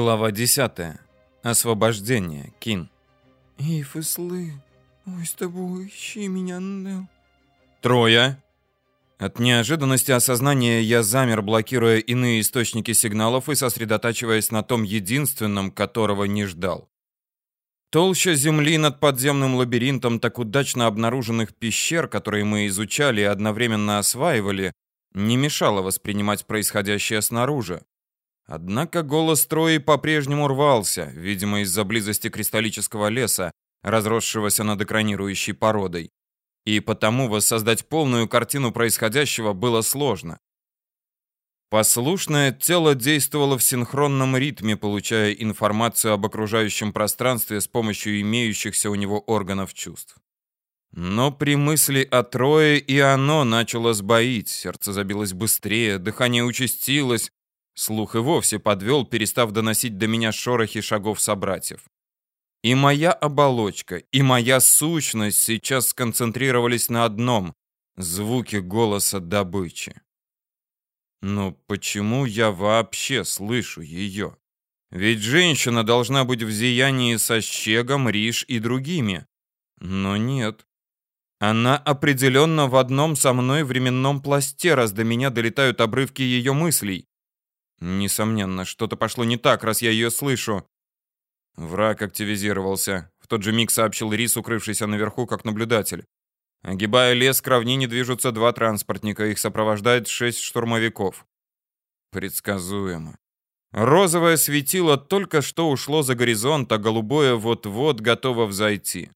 Глава 10. Освобождение. Кин. Ифыслы, ой с тобой, ищи меня, Нел. Трое. От неожиданности осознания я замер, блокируя иные источники сигналов и сосредотачиваясь на том единственном, которого не ждал. Толща земли над подземным лабиринтом так удачно обнаруженных пещер, которые мы изучали и одновременно осваивали, не мешала воспринимать происходящее снаружи. Однако голос Трои по-прежнему рвался, видимо, из-за близости кристаллического леса, разросшегося над экранирующей породой. И потому воссоздать полную картину происходящего было сложно. Послушное тело действовало в синхронном ритме, получая информацию об окружающем пространстве с помощью имеющихся у него органов чувств. Но при мысли о Трое и оно начало сбоить, сердце забилось быстрее, дыхание участилось, Слух и вовсе подвел, перестав доносить до меня шорохи шагов собратьев. И моя оболочка, и моя сущность сейчас сконцентрировались на одном — звуке голоса добычи. Но почему я вообще слышу ее? Ведь женщина должна быть в зиянии со Щегом, Риш и другими. Но нет. Она определенно в одном со мной временном пласте, раз до меня долетают обрывки ее мыслей. Несомненно, что-то пошло не так, раз я ее слышу. Враг активизировался. В тот же миг сообщил Рис, укрывшийся наверху как наблюдатель. Огибая лес, к равнине движутся два транспортника. Их сопровождает шесть штурмовиков. Предсказуемо. Розовое светило только что ушло за горизонт, а голубое вот-вот готово взойти.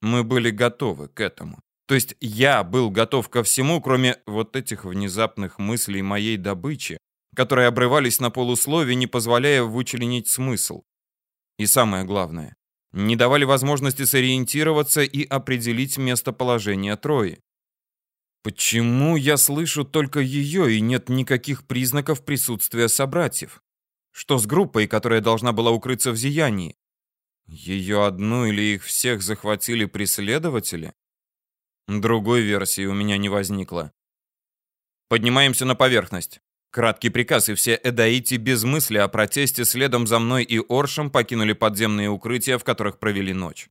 Мы были готовы к этому. То есть я был готов ко всему, кроме вот этих внезапных мыслей моей добычи, которые обрывались на полуслове, не позволяя вычленить смысл. И самое главное, не давали возможности сориентироваться и определить местоположение Трои. Почему я слышу только ее и нет никаких признаков присутствия собратьев? Что с группой, которая должна была укрыться в зиянии? Ее одну или их всех захватили преследователи? Другой версии у меня не возникло. Поднимаемся на поверхность. Краткий приказ, и все эдаити без мысли о протесте следом за мной и Оршем покинули подземные укрытия, в которых провели ночь.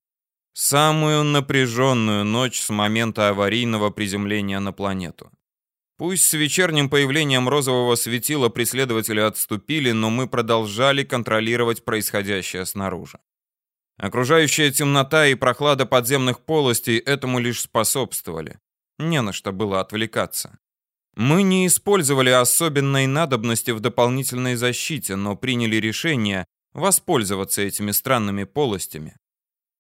Самую напряженную ночь с момента аварийного приземления на планету. Пусть с вечерним появлением розового светила преследователи отступили, но мы продолжали контролировать происходящее снаружи. Окружающая темнота и прохлада подземных полостей этому лишь способствовали. Не на что было отвлекаться. Мы не использовали особенной надобности в дополнительной защите, но приняли решение воспользоваться этими странными полостями.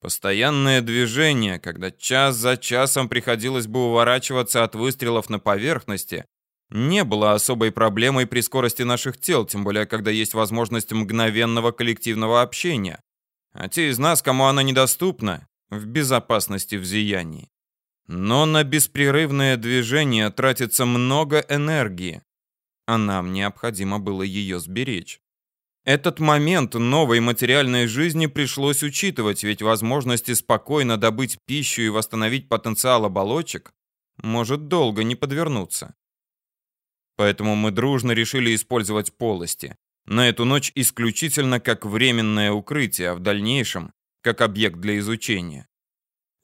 Постоянное движение, когда час за часом приходилось бы уворачиваться от выстрелов на поверхности, не было особой проблемой при скорости наших тел, тем более когда есть возможность мгновенного коллективного общения. А те из нас, кому она недоступна, в безопасности в зиянии. Но на беспрерывное движение тратится много энергии, а нам необходимо было ее сберечь. Этот момент новой материальной жизни пришлось учитывать, ведь возможности спокойно добыть пищу и восстановить потенциал оболочек может долго не подвернуться. Поэтому мы дружно решили использовать полости. На эту ночь исключительно как временное укрытие, а в дальнейшем как объект для изучения.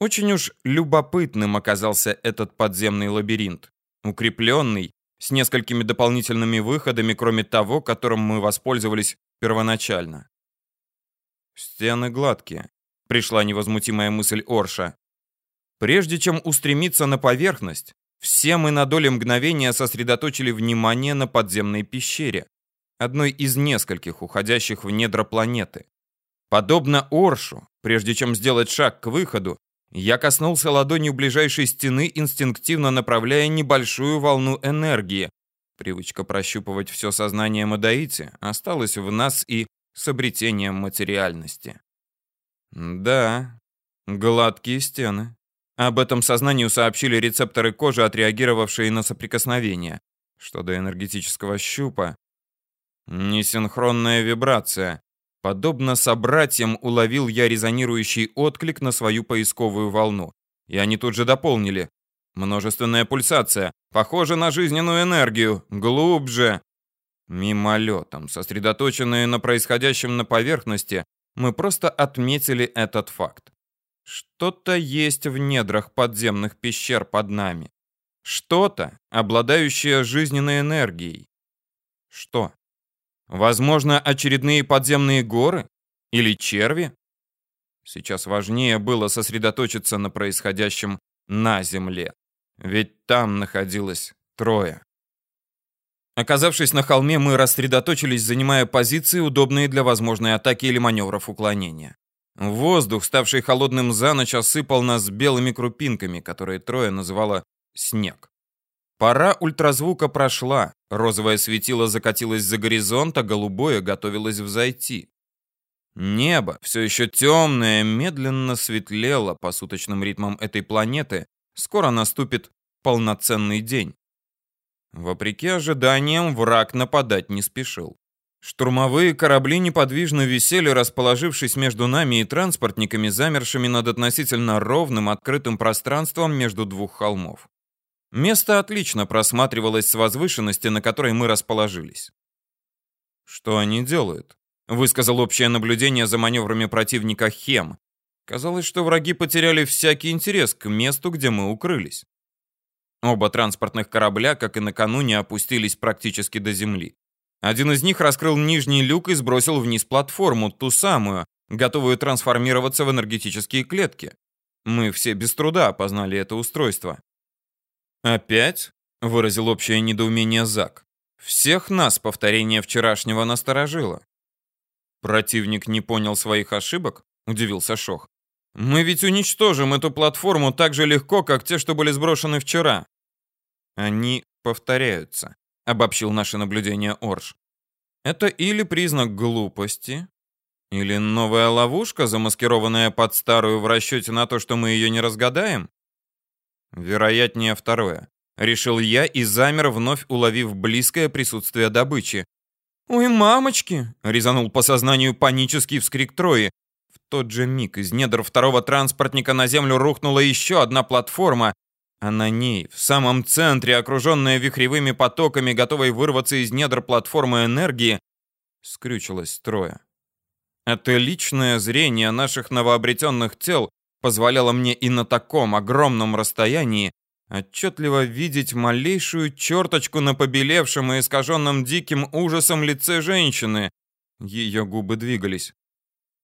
Очень уж любопытным оказался этот подземный лабиринт. Укрепленный, с несколькими дополнительными выходами, кроме того, которым мы воспользовались первоначально. Стены гладкие, пришла невозмутимая мысль Орша. Прежде чем устремиться на поверхность, все мы на долю мгновения сосредоточили внимание на подземной пещере, одной из нескольких уходящих в недра планеты. Подобно Оршу, прежде чем сделать шаг к выходу, я коснулся ладонью ближайшей стены, инстинктивно направляя небольшую волну энергии. Привычка прощупывать все сознание Мадаити осталась в нас и с обретением материальности. Да, гладкие стены. Об этом сознанию сообщили рецепторы кожи, отреагировавшие на соприкосновение. Что до энергетического щупа, несинхронная вибрация. Подобно собратьям уловил я резонирующий отклик на свою поисковую волну. И они тут же дополнили. Множественная пульсация. Похоже на жизненную энергию. Глубже. Мимолетом, сосредоточенные на происходящем на поверхности, мы просто отметили этот факт. Что-то есть в недрах подземных пещер под нами. Что-то, обладающее жизненной энергией. Что? Возможно, очередные подземные горы? Или черви? Сейчас важнее было сосредоточиться на происходящем на земле. Ведь там находилось трое. Оказавшись на холме, мы рассредоточились, занимая позиции, удобные для возможной атаки или маневров уклонения. Воздух, ставший холодным за ночь, осыпал нас белыми крупинками, которые трое называло «снег». Пора ультразвука прошла, розовое светило закатилось за горизонт, а голубое готовилось взойти. Небо, все еще темное, медленно светлело по суточным ритмам этой планеты. Скоро наступит полноценный день. Вопреки ожиданиям, враг нападать не спешил. Штурмовые корабли неподвижно висели, расположившись между нами и транспортниками, замершими над относительно ровным открытым пространством между двух холмов. Место отлично просматривалось с возвышенности, на которой мы расположились. «Что они делают?» — высказал общее наблюдение за маневрами противника Хем. Казалось, что враги потеряли всякий интерес к месту, где мы укрылись. Оба транспортных корабля, как и накануне, опустились практически до земли. Один из них раскрыл нижний люк и сбросил вниз платформу, ту самую, готовую трансформироваться в энергетические клетки. Мы все без труда опознали это устройство. «Опять?» — выразил общее недоумение Зак. «Всех нас повторение вчерашнего насторожило». «Противник не понял своих ошибок?» — удивился Шох. «Мы ведь уничтожим эту платформу так же легко, как те, что были сброшены вчера». «Они повторяются», — обобщил наше наблюдение Орш. «Это или признак глупости, или новая ловушка, замаскированная под старую в расчете на то, что мы ее не разгадаем?» Вероятнее второе. Решил я и замер, вновь уловив близкое присутствие добычи. «Ой, мамочки!» — резанул по сознанию панический вскрик Трои. В тот же миг из недр второго транспортника на землю рухнула еще одна платформа, а на ней, в самом центре, окруженная вихревыми потоками, готовой вырваться из недр платформы энергии, скрючилась строя. Это личное зрение наших новообретенных тел позволяло мне и на таком огромном расстоянии отчетливо видеть малейшую черточку на побелевшем и искаженном диким ужасом лице женщины. Ее губы двигались.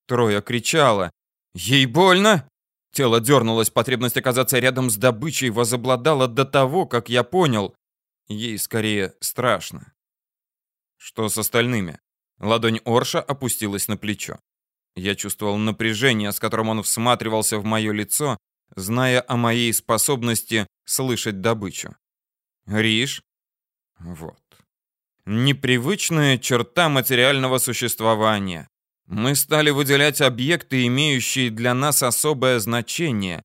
Троя кричала. «Ей больно!» Тело дернулось, потребность оказаться рядом с добычей возобладала до того, как я понял. Ей скорее страшно. Что с остальными? Ладонь Орша опустилась на плечо. Я чувствовал напряжение, с которым он всматривался в мое лицо, зная о моей способности слышать добычу. Риш? Вот. Непривычная черта материального существования. Мы стали выделять объекты, имеющие для нас особое значение.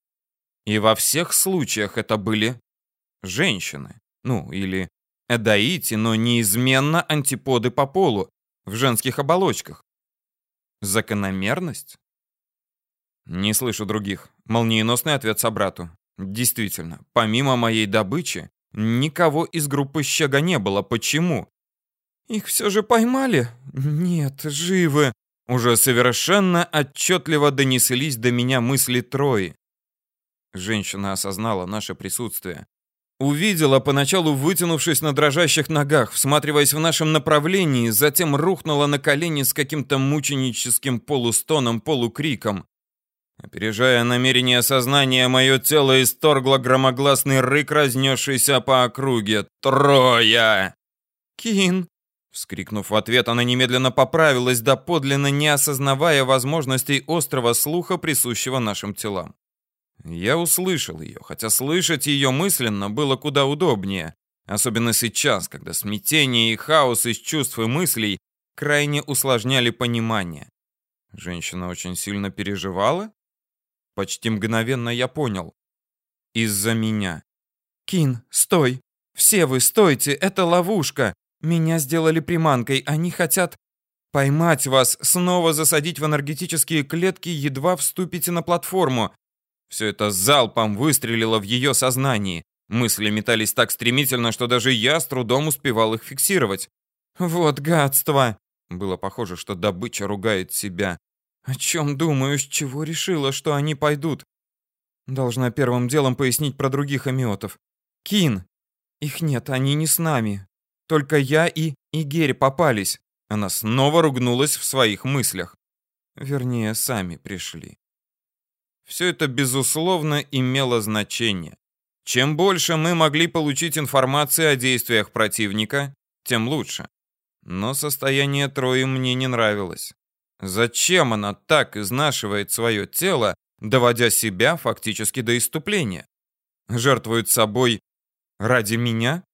И во всех случаях это были женщины. Ну, или эдаити, но неизменно антиподы по полу, в женских оболочках. Закономерность? Не слышу других. Молниеносный ответ собрату. Действительно, помимо моей добычи, никого из группы Щега не было. Почему? Их все же поймали? Нет, живы. Уже совершенно отчетливо донеслись до меня мысли Трои. Женщина осознала наше присутствие. Увидела, поначалу вытянувшись на дрожащих ногах, всматриваясь в нашем направлении, затем рухнула на колени с каким-то мученическим полустоном, полукриком. Опережая намерение сознания, мое тело исторгло громогласный рык, разнесшийся по округе. «Троя!» «Кин!» Вскрикнув в ответ, она немедленно поправилась, доподлинно не осознавая возможностей острого слуха, присущего нашим телам. Я услышал ее, хотя слышать ее мысленно было куда удобнее, особенно сейчас, когда смятение и хаос из чувств и мыслей крайне усложняли понимание. Женщина очень сильно переживала? Почти мгновенно я понял. Из-за меня. «Кин, стой! Все вы стойте! Это ловушка! Меня сделали приманкой. Они хотят поймать вас, снова засадить в энергетические клетки, едва вступите на платформу. Все это залпом выстрелило в ее сознании. Мысли метались так стремительно, что даже я с трудом успевал их фиксировать. Вот гадство! Было похоже, что добыча ругает себя. О чем думаешь, чего решила, что они пойдут? Должна первым делом пояснить про других амиотов. Кин! Их нет, они не с нами. Только я и Игерь попались. Она снова ругнулась в своих мыслях. Вернее, сами пришли. Все это, безусловно, имело значение. Чем больше мы могли получить информации о действиях противника, тем лучше. Но состояние Трои мне не нравилось. Зачем она так изнашивает свое тело, доводя себя фактически до иступления? Жертвует собой ради меня?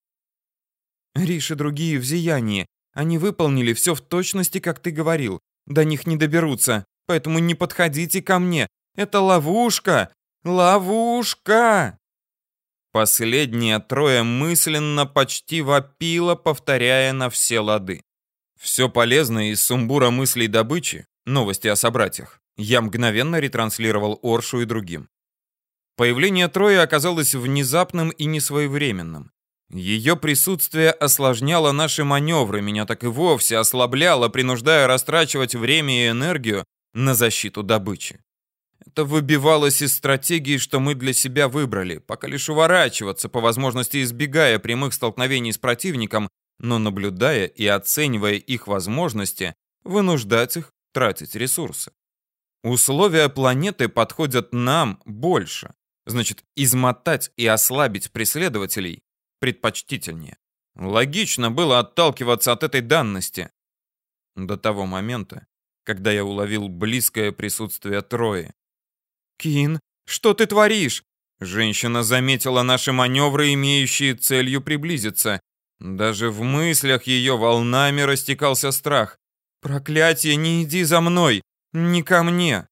Риш и другие в зиянии. Они выполнили все в точности, как ты говорил. До них не доберутся, поэтому не подходите ко мне. Это ловушка! Ловушка!» Последняя трое мысленно почти вопила, повторяя на все лады. Все полезное из сумбура мыслей добычи, новости о собратьях, я мгновенно ретранслировал Оршу и другим. Появление Трои оказалось внезапным и несвоевременным. Ее присутствие осложняло наши маневры, меня так и вовсе ослабляло, принуждая растрачивать время и энергию на защиту добычи. Это выбивалось из стратегии, что мы для себя выбрали, пока лишь уворачиваться, по возможности избегая прямых столкновений с противником, но наблюдая и оценивая их возможности, вынуждать их тратить ресурсы. Условия планеты подходят нам больше. Значит, измотать и ослабить преследователей предпочтительнее. Логично было отталкиваться от этой данности. До того момента, когда я уловил близкое присутствие Трои. «Кин, что ты творишь?» Женщина заметила наши маневры, имеющие целью приблизиться. Даже в мыслях ее волнами растекался страх. «Проклятие, не иди за мной! Не ко мне!»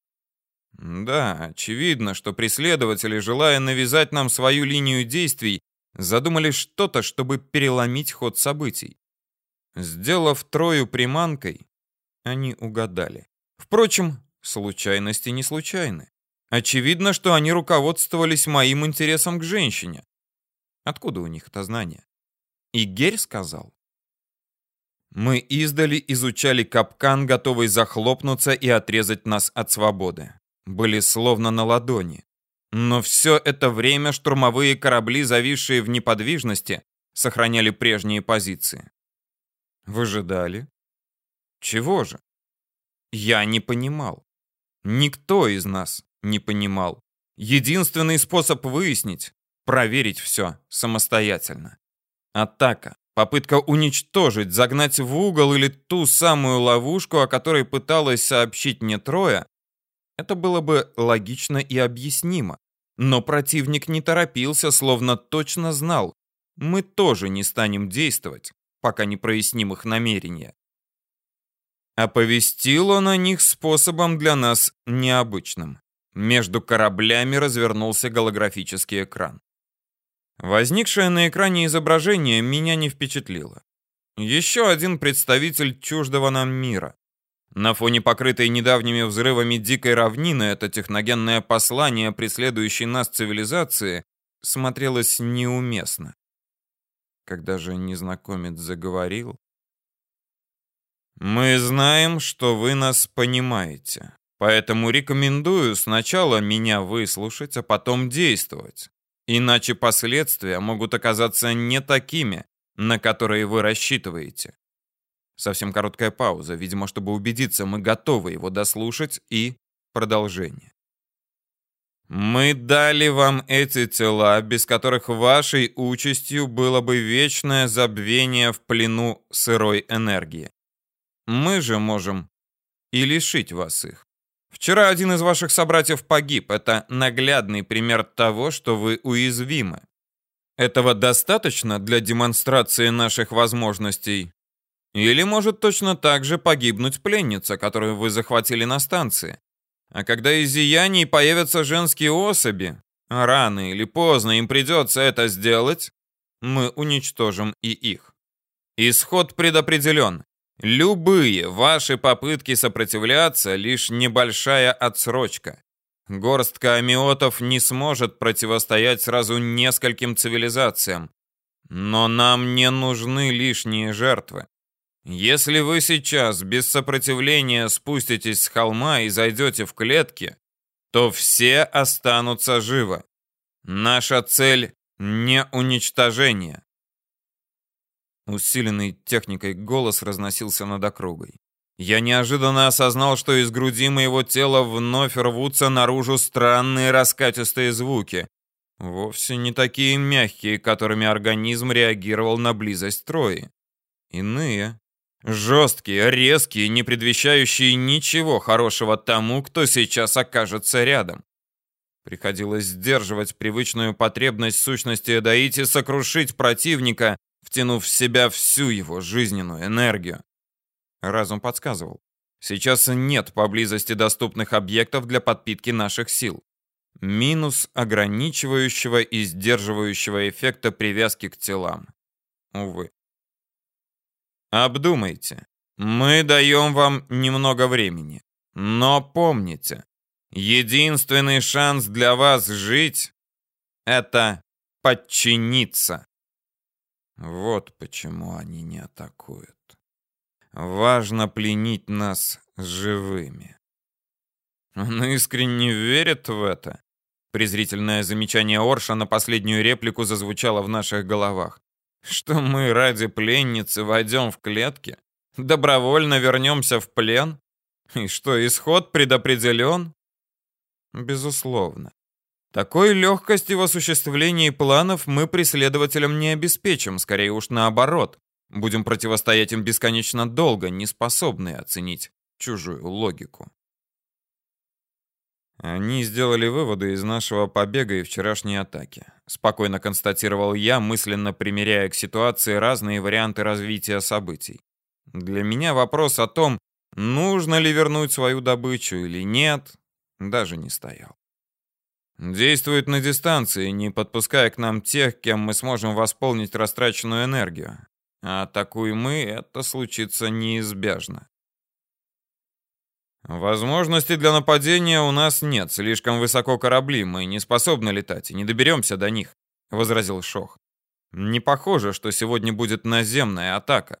Да, очевидно, что преследователи, желая навязать нам свою линию действий, задумали что-то, чтобы переломить ход событий. Сделав Трою приманкой, они угадали. Впрочем, случайности не случайны. Очевидно, что они руководствовались моим интересом к женщине. Откуда у них это знание? И Герь сказал. Мы издали изучали капкан, готовый захлопнуться и отрезать нас от свободы. Были словно на ладони. Но все это время штурмовые корабли, зависшие в неподвижности, сохраняли прежние позиции. Выжидали. Чего же? Я не понимал. Никто из нас не понимал. Единственный способ выяснить — проверить все самостоятельно. Атака, попытка уничтожить, загнать в угол или ту самую ловушку, о которой пыталась сообщить мне Троя, это было бы логично и объяснимо. Но противник не торопился, словно точно знал. Мы тоже не станем действовать, пока не проясним их намерения. Оповестил он о них способом для нас необычным. Между кораблями развернулся голографический экран. Возникшее на экране изображение меня не впечатлило. Еще один представитель чуждого нам мира. На фоне покрытой недавними взрывами дикой равнины это техногенное послание преследующей нас цивилизации смотрелось неуместно. Когда же незнакомец заговорил... «Мы знаем, что вы нас понимаете. Поэтому рекомендую сначала меня выслушать, а потом действовать. Иначе последствия могут оказаться не такими, на которые вы рассчитываете. Совсем короткая пауза, видимо, чтобы убедиться, мы готовы его дослушать и продолжение. Мы дали вам эти тела, без которых вашей участью было бы вечное забвение в плену сырой энергии. Мы же можем и лишить вас их. Вчера один из ваших собратьев погиб. Это наглядный пример того, что вы уязвимы. Этого достаточно для демонстрации наших возможностей? Или может точно так же погибнуть пленница, которую вы захватили на станции? А когда из зияний появятся женские особи, рано или поздно им придется это сделать, мы уничтожим и их. Исход предопределен. Любые ваши попытки сопротивляться — лишь небольшая отсрочка. Горстка амиотов не сможет противостоять сразу нескольким цивилизациям. Но нам не нужны лишние жертвы. Если вы сейчас без сопротивления спуститесь с холма и зайдете в клетки, то все останутся живы. Наша цель — не уничтожение. Усиленный техникой голос разносился над округой. Я неожиданно осознал, что из груди моего тела вновь рвутся наружу странные раскатистые звуки. Вовсе не такие мягкие, которыми организм реагировал на близость Трои. Иные. Жесткие, резкие, не предвещающие ничего хорошего тому, кто сейчас окажется рядом. Приходилось сдерживать привычную потребность сущности Эдаити сокрушить противника, втянув в себя всю его жизненную энергию. Разум подсказывал. Сейчас нет поблизости доступных объектов для подпитки наших сил. Минус ограничивающего и сдерживающего эффекта привязки к телам. Увы. Обдумайте. Мы даем вам немного времени. Но помните, единственный шанс для вас жить — это подчиниться. Вот почему они не атакуют. Важно пленить нас живыми. Он искренне верит в это. Презрительное замечание Орша на последнюю реплику зазвучало в наших головах. Что мы ради пленницы войдем в клетки? Добровольно вернемся в плен? И что, исход предопределен? Безусловно. Такой легкости в осуществлении планов мы преследователям не обеспечим, скорее уж наоборот. Будем противостоять им бесконечно долго, не способные оценить чужую логику. Они сделали выводы из нашего побега и вчерашней атаки. Спокойно констатировал я, мысленно примеряя к ситуации разные варианты развития событий. Для меня вопрос о том, нужно ли вернуть свою добычу или нет, даже не стоял. Действует на дистанции, не подпуская к нам тех, кем мы сможем восполнить растраченную энергию. А атакуем мы, это случится неизбежно. Возможности для нападения у нас нет, слишком высоко корабли, мы не способны летать и не доберемся до них, возразил Шох. Не похоже, что сегодня будет наземная атака.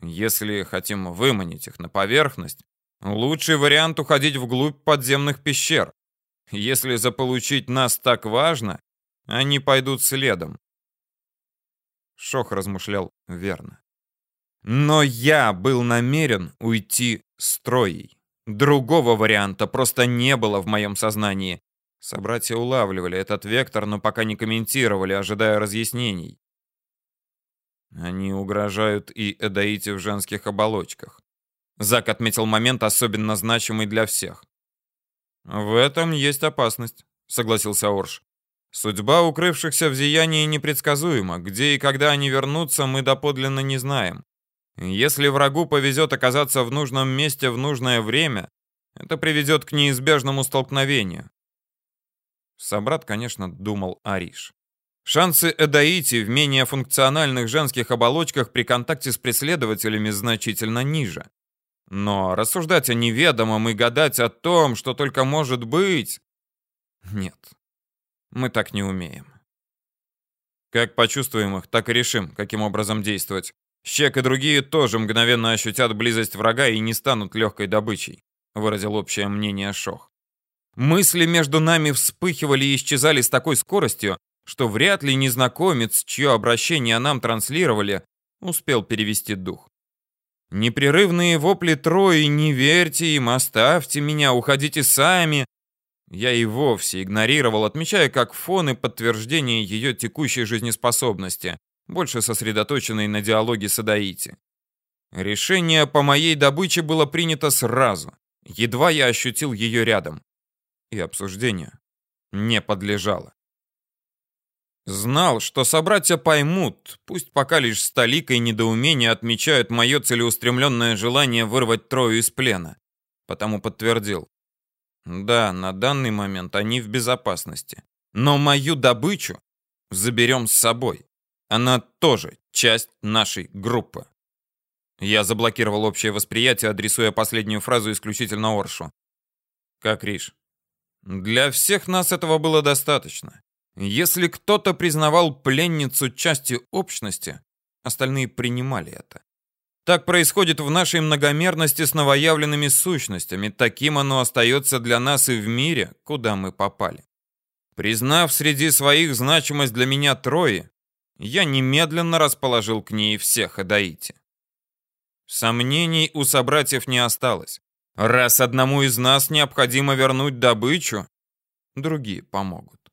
Если хотим выманить их на поверхность, лучший вариант уходить вглубь подземных пещер. Если заполучить нас так важно, они пойдут следом. Шох размышлял верно. Но я был намерен уйти с Троей. Другого варианта просто не было в моем сознании. Собратья улавливали этот вектор, но пока не комментировали, ожидая разъяснений. Они угрожают и Эдаите в женских оболочках. Зак отметил момент, особенно значимый для всех. «В этом есть опасность», — согласился Орш. «Судьба укрывшихся в зиянии непредсказуема. Где и когда они вернутся, мы доподлинно не знаем. Если врагу повезет оказаться в нужном месте в нужное время, это приведет к неизбежному столкновению. Собрат, конечно, думал Ариш. Шансы Эдаити в менее функциональных женских оболочках при контакте с преследователями значительно ниже. Но рассуждать о неведомом и гадать о том, что только может быть... Нет, мы так не умеем. Как почувствуем их, так и решим, каким образом действовать. Щек и другие тоже мгновенно ощутят близость врага и не станут легкой добычей, выразил общее мнение Шох. Мысли между нами вспыхивали и исчезали с такой скоростью, что вряд ли незнакомец, чье обращение нам транслировали, успел перевести дух. Непрерывные вопли Трои «Не верьте им, оставьте меня, уходите сами!» Я и вовсе игнорировал, отмечая как фон и подтверждение ее текущей жизнеспособности больше сосредоточенный на диалоге с Адаити. Решение по моей добыче было принято сразу, едва я ощутил ее рядом. И обсуждению не подлежало. Знал, что собратья поймут, пусть пока лишь с толикой недоумения отмечают мое целеустремленное желание вырвать Трою из плена. Потому подтвердил. Да, на данный момент они в безопасности. Но мою добычу заберем с собой. Она тоже часть нашей группы. Я заблокировал общее восприятие, адресуя последнюю фразу исключительно Оршу. Как Риш. Для всех нас этого было достаточно. Если кто-то признавал пленницу частью общности, остальные принимали это. Так происходит в нашей многомерности с новоявленными сущностями. Таким оно остается для нас и в мире, куда мы попали. Признав среди своих значимость для меня Трои, я немедленно расположил к ней всех Адаити. Сомнений у собратьев не осталось. Раз одному из нас необходимо вернуть добычу, другие помогут.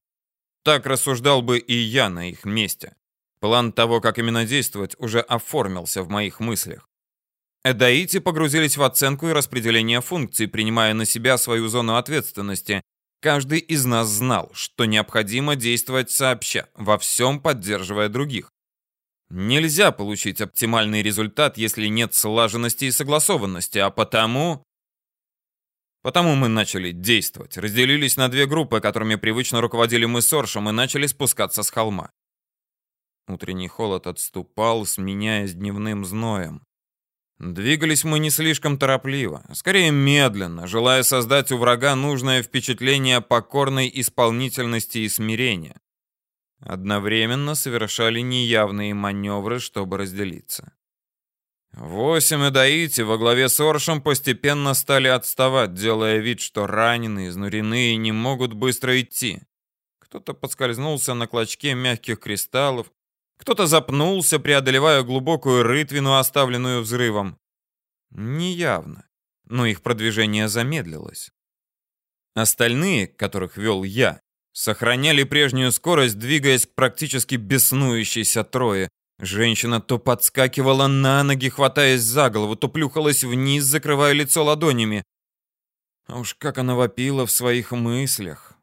Так рассуждал бы и я на их месте. План того, как именно действовать, уже оформился в моих мыслях. Эдаити погрузились в оценку и распределение функций, принимая на себя свою зону ответственности. Каждый из нас знал, что необходимо действовать сообща, во всем поддерживая других. Нельзя получить оптимальный результат, если нет слаженности и согласованности, а потому... Потому мы начали действовать, разделились на две группы, которыми привычно руководили мы с Оршем, и начали спускаться с холма. Утренний холод отступал, сменяясь дневным зноем. Двигались мы не слишком торопливо, а скорее медленно, желая создать у врага нужное впечатление покорной исполнительности и смирения. Одновременно совершали неявные маневры, чтобы разделиться. Восемь эдаити во главе с Оршем постепенно стали отставать, делая вид, что раненые, изнурены и не могут быстро идти. Кто-то подскользнулся на клочке мягких кристаллов, кто-то запнулся, преодолевая глубокую рытвину, оставленную взрывом. Неявно, но их продвижение замедлилось. Остальные, которых вел я, сохраняли прежнюю скорость, двигаясь к практически беснующейся трое. Женщина то подскакивала на ноги, хватаясь за голову, то плюхалась вниз, закрывая лицо ладонями. А уж как она вопила в своих мыслях.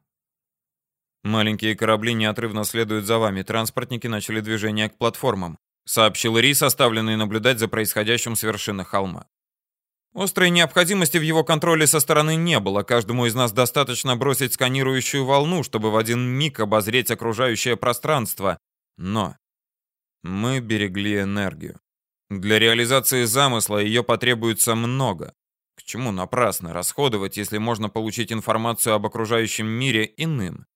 Маленькие корабли неотрывно следуют за вами. Транспортники начали движение к платформам, сообщил Рис, оставленный наблюдать за происходящим с вершины холма. Острой необходимости в его контроле со стороны не было. Каждому из нас достаточно бросить сканирующую волну, чтобы в один миг обозреть окружающее пространство. Но мы берегли энергию. Для реализации замысла ее потребуется много. К чему напрасно расходовать, если можно получить информацию об окружающем мире иным,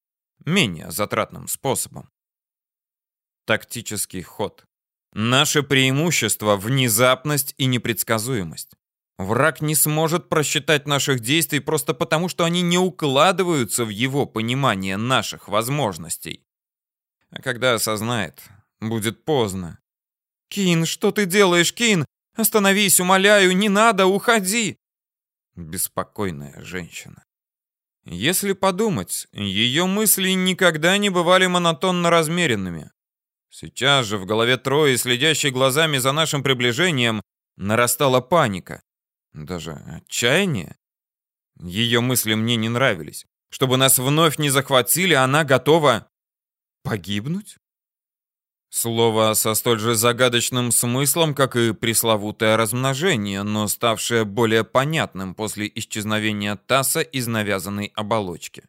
менее затратным способом. Тактический ход. Наше преимущество – внезапность и непредсказуемость. Враг не сможет просчитать наших действий просто потому, что они не укладываются в его понимание наших возможностей. А когда осознает, будет поздно. «Кин, что ты делаешь, Кин? Остановись, умоляю, не надо, уходи!» Беспокойная женщина. Если подумать, ее мысли никогда не бывали монотонно размеренными. Сейчас же в голове Трои, следящей глазами за нашим приближением, нарастала паника. Даже отчаяние. Ее мысли мне не нравились. Чтобы нас вновь не захватили, она готова погибнуть? Слово со столь же загадочным смыслом, как и пресловутое размножение, но ставшее более понятным после исчезновения Таса из навязанной оболочки.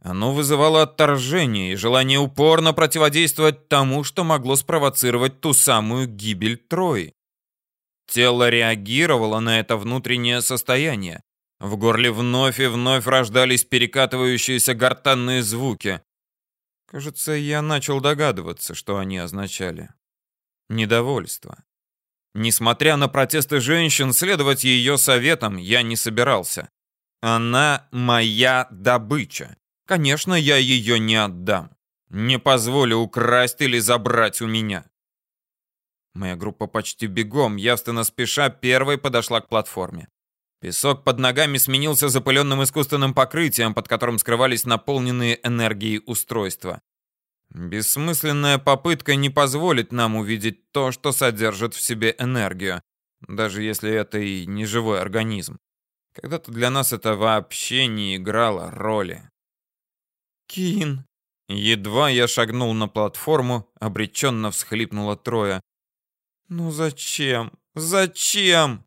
Оно вызывало отторжение и желание упорно противодействовать тому, что могло спровоцировать ту самую гибель Трои. Тело реагировало на это внутреннее состояние. В горле вновь и вновь рождались перекатывающиеся гортанные звуки. Кажется, я начал догадываться, что они означали. Недовольство. Несмотря на протесты женщин, следовать ее советам я не собирался. Она моя добыча. Конечно, я ее не отдам. Не позволю украсть или забрать у меня. Моя группа почти бегом, явственно спеша, первой подошла к платформе. Песок под ногами сменился запыленным искусственным покрытием, под которым скрывались наполненные энергией устройства. Бессмысленная попытка не позволит нам увидеть то, что содержит в себе энергию, даже если это и не живой организм. Когда-то для нас это вообще не играло роли. Кин. Едва я шагнул на платформу, обреченно всхлипнула Троя. Ну зачем? Зачем?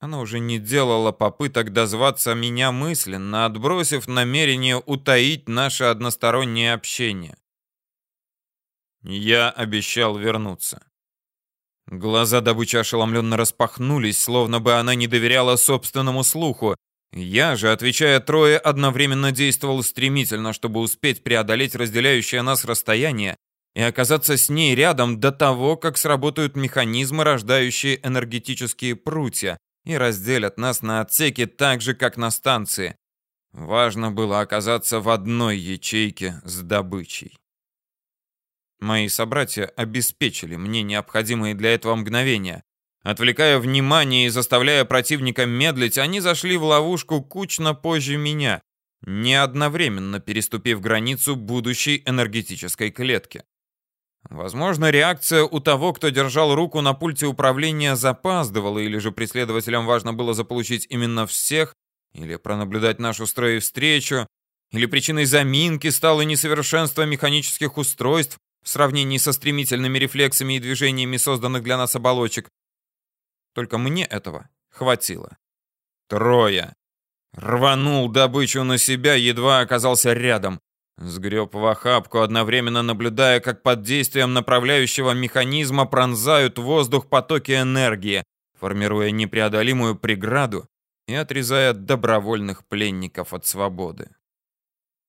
Она уже не делала попыток дозваться меня мысленно, отбросив намерение утаить наше одностороннее общение. Я обещал вернуться. Глаза добычи ошеломленно распахнулись, словно бы она не доверяла собственному слуху. Я же, отвечая трое, одновременно действовал стремительно, чтобы успеть преодолеть разделяющее нас расстояние, и оказаться с ней рядом до того, как сработают механизмы, рождающие энергетические прутья, и разделят нас на отсеки так же, как на станции. Важно было оказаться в одной ячейке с добычей. Мои собратья обеспечили мне необходимые для этого мгновения. Отвлекая внимание и заставляя противника медлить, они зашли в ловушку кучно позже меня, не одновременно переступив границу будущей энергетической клетки. Возможно, реакция у того, кто держал руку на пульте управления, запаздывала, или же преследователям важно было заполучить именно всех, или пронаблюдать нашу строй встречу, или причиной заминки стало несовершенство механических устройств в сравнении со стремительными рефлексами и движениями созданных для нас оболочек. Только мне этого хватило. Трое. Рванул добычу на себя, едва оказался рядом. Сгреб в охапку, одновременно наблюдая, как под действием направляющего механизма пронзают воздух потоки энергии, формируя непреодолимую преграду и отрезая добровольных пленников от свободы.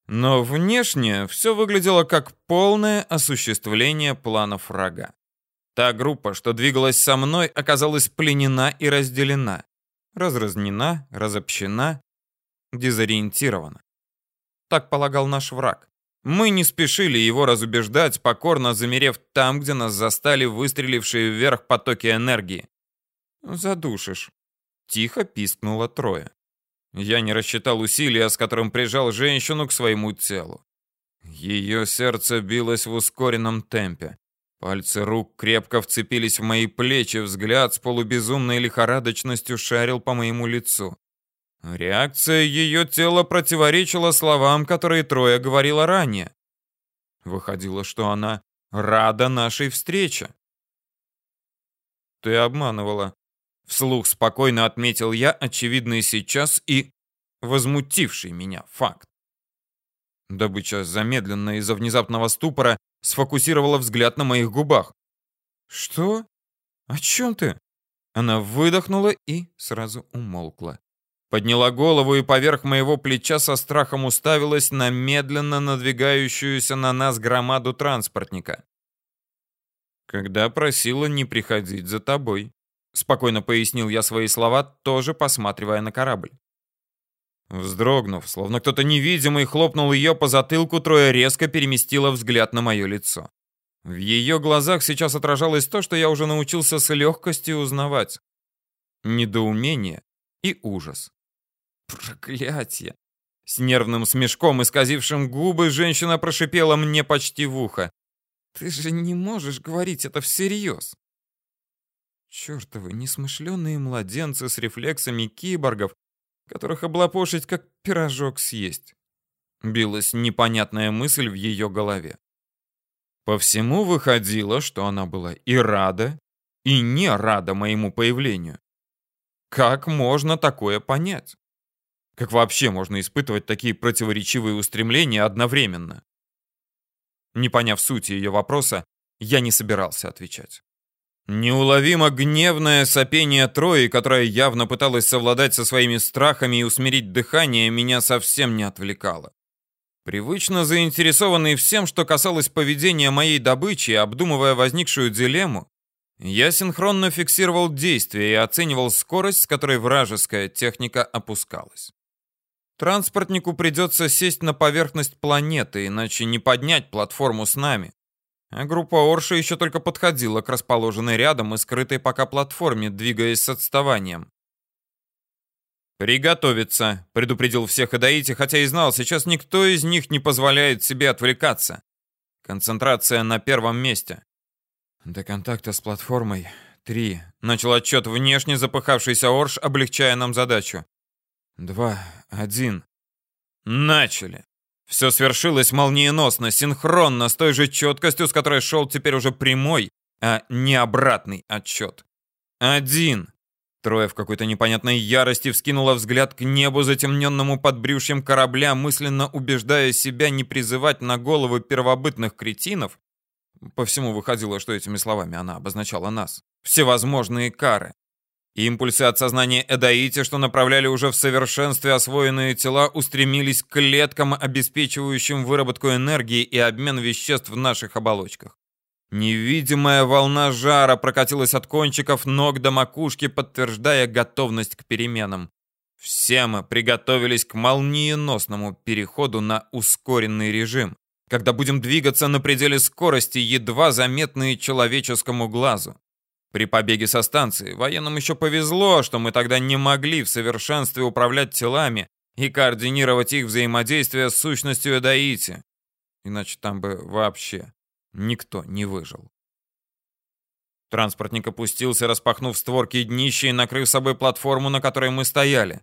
Но внешне все выглядело как полное осуществление планов врага. Та группа, что двигалась со мной, оказалась пленена и разделена, разразнена, разобщена, дезориентирована. Так полагал наш враг. Мы не спешили его разубеждать, покорно замерев там, где нас застали выстрелившие вверх потоки энергии. «Задушишь», — тихо пискнуло трое. Я не рассчитал усилия, с которым прижал женщину к своему телу. Ее сердце билось в ускоренном темпе. Пальцы рук крепко вцепились в мои плечи, взгляд с полубезумной лихорадочностью шарил по моему лицу. Реакция ее тела противоречила словам, которые Троя говорила ранее. Выходило, что она рада нашей встрече. Ты обманывала. Вслух спокойно отметил я очевидный сейчас и возмутивший меня факт. Добыча замедленно из-за внезапного ступора сфокусировала взгляд на моих губах. «Что? О чем ты?» Она выдохнула и сразу умолкла подняла голову и поверх моего плеча со страхом уставилась на медленно надвигающуюся на нас громаду транспортника. «Когда просила не приходить за тобой», — спокойно пояснил я свои слова, тоже посматривая на корабль. Вздрогнув, словно кто-то невидимый хлопнул ее по затылку, Троя резко переместила взгляд на мое лицо. В ее глазах сейчас отражалось то, что я уже научился с легкостью узнавать. Недоумение и ужас. Проклятие! С нервным смешком, исказившим губы, женщина прошипела мне почти в ухо. «Ты же не можешь говорить это всерьез!» Чёртовы несмышленые младенцы с рефлексами киборгов, которых облапошить как пирожок съесть. Билась непонятная мысль в ее голове. По всему выходило, что она была и рада, и не рада моему появлению. Как можно такое понять? Как вообще можно испытывать такие противоречивые устремления одновременно? Не поняв сути ее вопроса, я не собирался отвечать. Неуловимо гневное сопение Трои, которая явно пыталась совладать со своими страхами и усмирить дыхание, меня совсем не отвлекало. Привычно заинтересованный всем, что касалось поведения моей добычи, обдумывая возникшую дилемму, я синхронно фиксировал действия и оценивал скорость, с которой вражеская техника опускалась. Транспортнику придется сесть на поверхность планеты, иначе не поднять платформу с нами. А группа Орша еще только подходила к расположенной рядом и скрытой пока платформе, двигаясь с отставанием. «Приготовиться», — предупредил всех Идаити, хотя и знал, сейчас никто из них не позволяет себе отвлекаться. Концентрация на первом месте. «До контакта с платформой три», — начал отчет внешне запыхавшийся Орш, облегчая нам задачу. Два, один. Начали. Все свершилось молниеносно, синхронно, с той же четкостью, с которой шел теперь уже прямой, а не обратный отчет. Один. Трое в какой-то непонятной ярости вскинула взгляд к небу, затемненному подбрюшьем корабля, мысленно убеждая себя не призывать на головы первобытных кретинов. По всему выходило, что этими словами она обозначала нас. Всевозможные кары. Импульсы от сознания Эдаити, что направляли уже в совершенстве освоенные тела, устремились к клеткам, обеспечивающим выработку энергии и обмен веществ в наших оболочках. Невидимая волна жара прокатилась от кончиков ног до макушки, подтверждая готовность к переменам. Все мы приготовились к молниеносному переходу на ускоренный режим, когда будем двигаться на пределе скорости, едва заметные человеческому глазу. При побеге со станции военным еще повезло, что мы тогда не могли в совершенстве управлять телами и координировать их взаимодействие с сущностью Эдаити. Иначе там бы вообще никто не выжил. Транспортник опустился, распахнув створки днища и накрыв собой платформу, на которой мы стояли.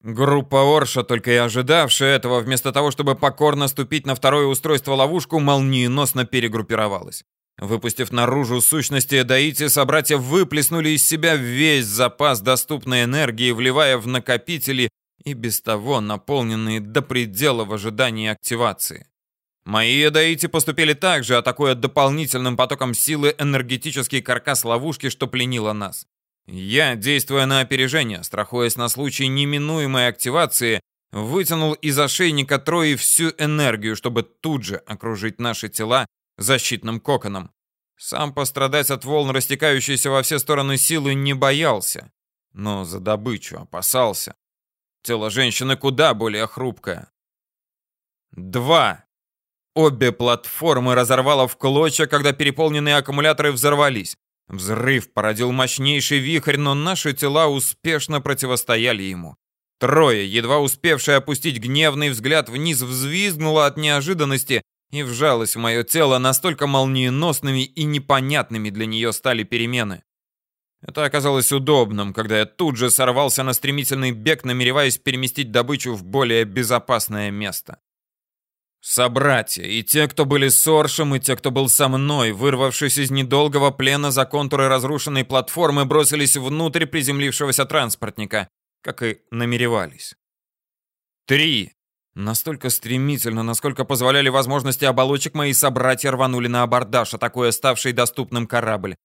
Группа Орша, только и ожидавшая этого, вместо того, чтобы покорно ступить на второе устройство-ловушку, молниеносно перегруппировалась. Выпустив наружу сущности Эдаити, собратья выплеснули из себя весь запас доступной энергии, вливая в накопители и без того наполненные до предела в ожидании активации. Мои Эдаити поступили так же, атакуя дополнительным потоком силы энергетический каркас ловушки, что пленило нас. Я, действуя на опережение, страхуясь на случай неминуемой активации, вытянул из ошейника Трои всю энергию, чтобы тут же окружить наши тела защитным коконом. Сам пострадать от волн, растекающейся во все стороны силы, не боялся, но за добычу опасался. Тело женщины куда более хрупкое. Два. Обе платформы разорвало в клочья, когда переполненные аккумуляторы взорвались. Взрыв породил мощнейший вихрь, но наши тела успешно противостояли ему. Трое, едва успевшие опустить гневный взгляд вниз, взвизгнуло от неожиданности и вжалась в мое тело, настолько молниеносными и непонятными для нее стали перемены. Это оказалось удобным, когда я тут же сорвался на стремительный бег, намереваясь переместить добычу в более безопасное место. Собратья, и те, кто были с Оршем, и те, кто был со мной, вырвавшись из недолгого плена за контуры разрушенной платформы, бросились внутрь приземлившегося транспортника, как и намеревались. Три. Настолько стремительно, насколько позволяли возможности оболочек, мои собратья рванули на абордаж, атакуя ставший доступным корабль.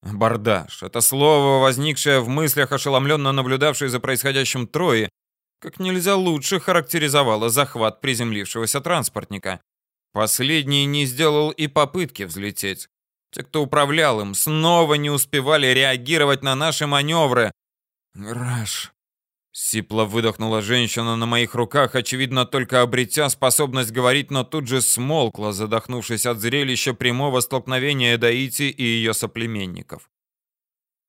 Абордаж — это слово, возникшее в мыслях ошеломленно наблюдавшей за происходящим Трои, как нельзя лучше характеризовало захват приземлившегося транспортника. Последний не сделал и попытки взлететь. Те, кто управлял им, снова не успевали реагировать на наши маневры. «Раш», Сипло выдохнула женщина на моих руках, очевидно, только обретя способность говорить, но тут же смолкла, задохнувшись от зрелища прямого столкновения Эдаити и ее соплеменников.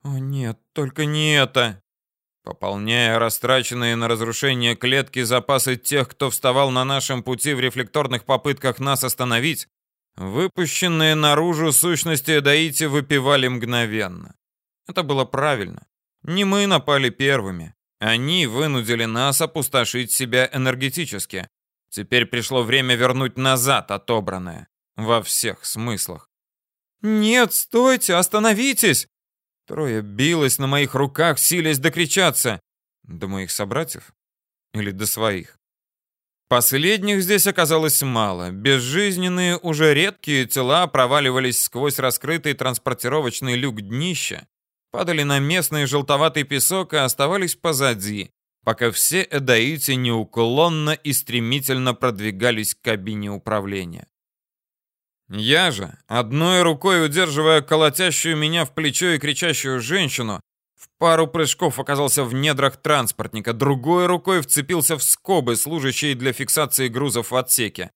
«О нет, только не это!» Пополняя растраченные на разрушение клетки запасы тех, кто вставал на нашем пути в рефлекторных попытках нас остановить, выпущенные наружу сущности Эдаити выпивали мгновенно. Это было правильно. Не мы напали первыми. Они вынудили нас опустошить себя энергетически. Теперь пришло время вернуть назад отобранное. Во всех смыслах. «Нет, стойте, остановитесь!» Трое билось на моих руках, силясь докричаться. До моих собратьев? Или до своих? Последних здесь оказалось мало. Безжизненные, уже редкие тела проваливались сквозь раскрытый транспортировочный люк днища падали на местный желтоватый песок и оставались позади, пока все эдаити неуклонно и стремительно продвигались к кабине управления. Я же, одной рукой удерживая колотящую меня в плечо и кричащую женщину, в пару прыжков оказался в недрах транспортника, другой рукой вцепился в скобы, служащие для фиксации грузов в отсеке.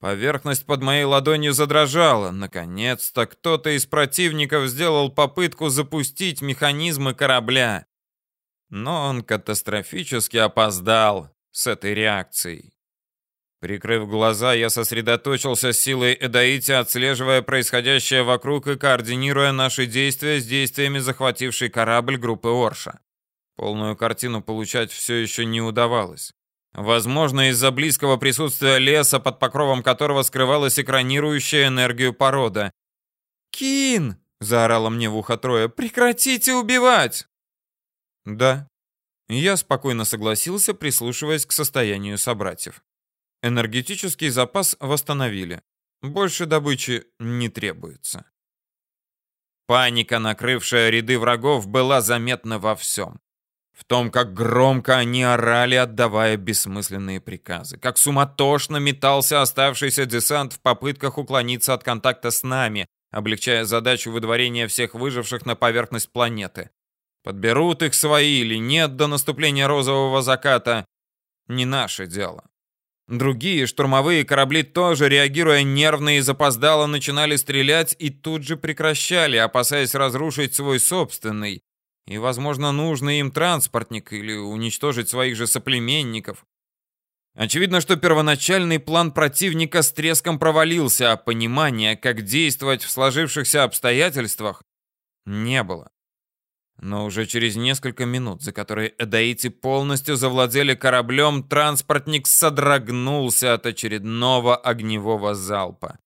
Поверхность под моей ладонью задрожала. Наконец-то кто-то из противников сделал попытку запустить механизмы корабля. Но он катастрофически опоздал с этой реакцией. Прикрыв глаза, я сосредоточился силой Эдаити, отслеживая происходящее вокруг и координируя наши действия с действиями захватившей корабль группы Орша. Полную картину получать все еще не удавалось. Возможно, из-за близкого присутствия леса, под покровом которого скрывалась экранирующая энергию порода. «Кин!» — заорала мне в ухо Троя. «Прекратите убивать!» «Да». Я спокойно согласился, прислушиваясь к состоянию собратьев. Энергетический запас восстановили. Больше добычи не требуется. Паника, накрывшая ряды врагов, была заметна во всем. В том, как громко они орали, отдавая бессмысленные приказы. Как суматошно метался оставшийся десант в попытках уклониться от контакта с нами, облегчая задачу выдворения всех выживших на поверхность планеты. Подберут их свои или нет до наступления розового заката — не наше дело. Другие штурмовые корабли тоже, реагируя нервно и запоздало, начинали стрелять и тут же прекращали, опасаясь разрушить свой собственный и, возможно, нужный им транспортник или уничтожить своих же соплеменников. Очевидно, что первоначальный план противника с треском провалился, а понимания, как действовать в сложившихся обстоятельствах, не было. Но уже через несколько минут, за которые эдаити полностью завладели кораблем, транспортник содрогнулся от очередного огневого залпа.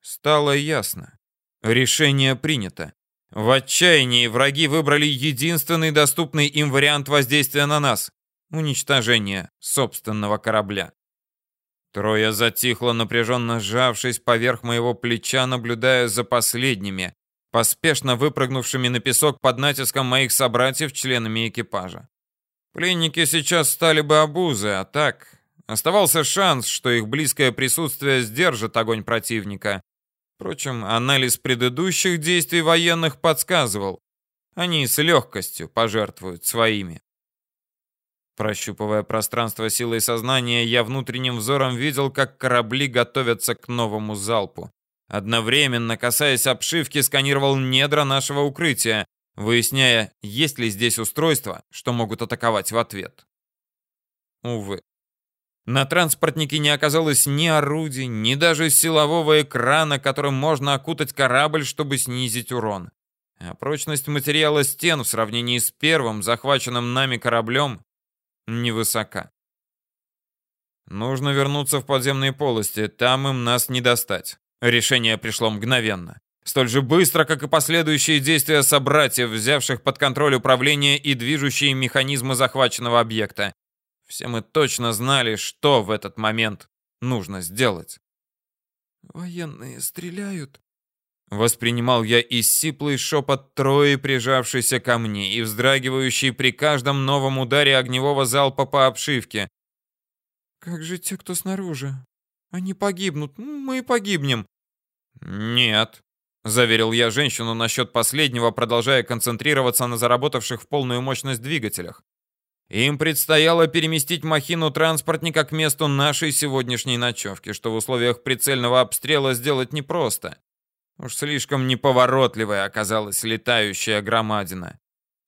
Стало ясно. Решение принято. В отчаянии враги выбрали единственный доступный им вариант воздействия на нас — уничтожение собственного корабля. Трое затихло, напряженно сжавшись поверх моего плеча, наблюдая за последними, поспешно выпрыгнувшими на песок под натиском моих собратьев членами экипажа. Пленники сейчас стали бы обузой, а так оставался шанс, что их близкое присутствие сдержит огонь противника. Впрочем, анализ предыдущих действий военных подсказывал, они с легкостью пожертвуют своими. Прощупывая пространство силой сознания, я внутренним взором видел, как корабли готовятся к новому залпу. Одновременно, касаясь обшивки, сканировал недра нашего укрытия, выясняя, есть ли здесь устройства, что могут атаковать в ответ. Увы. На транспортнике не оказалось ни орудий, ни даже силового экрана, которым можно окутать корабль, чтобы снизить урон. А прочность материала стен в сравнении с первым захваченным нами кораблем невысока. Нужно вернуться в подземные полости, там им нас не достать. Решение пришло мгновенно. Столь же быстро, как и последующие действия собратьев, взявших под контроль управление и движущие механизмы захваченного объекта. Все мы точно знали, что в этот момент нужно сделать. «Военные стреляют?» Воспринимал я и сиплый шепот Трои, прижавшийся ко мне, и вздрагивающий при каждом новом ударе огневого залпа по обшивке. «Как же те, кто снаружи? Они погибнут, мы погибнем. «Нет», — заверил я женщину насчет последнего, продолжая концентрироваться на заработавших в полную мощность двигателях. Им предстояло переместить махину транспортника к месту нашей сегодняшней ночевки, что в условиях прицельного обстрела сделать непросто. Уж слишком неповоротливая оказалась летающая громадина.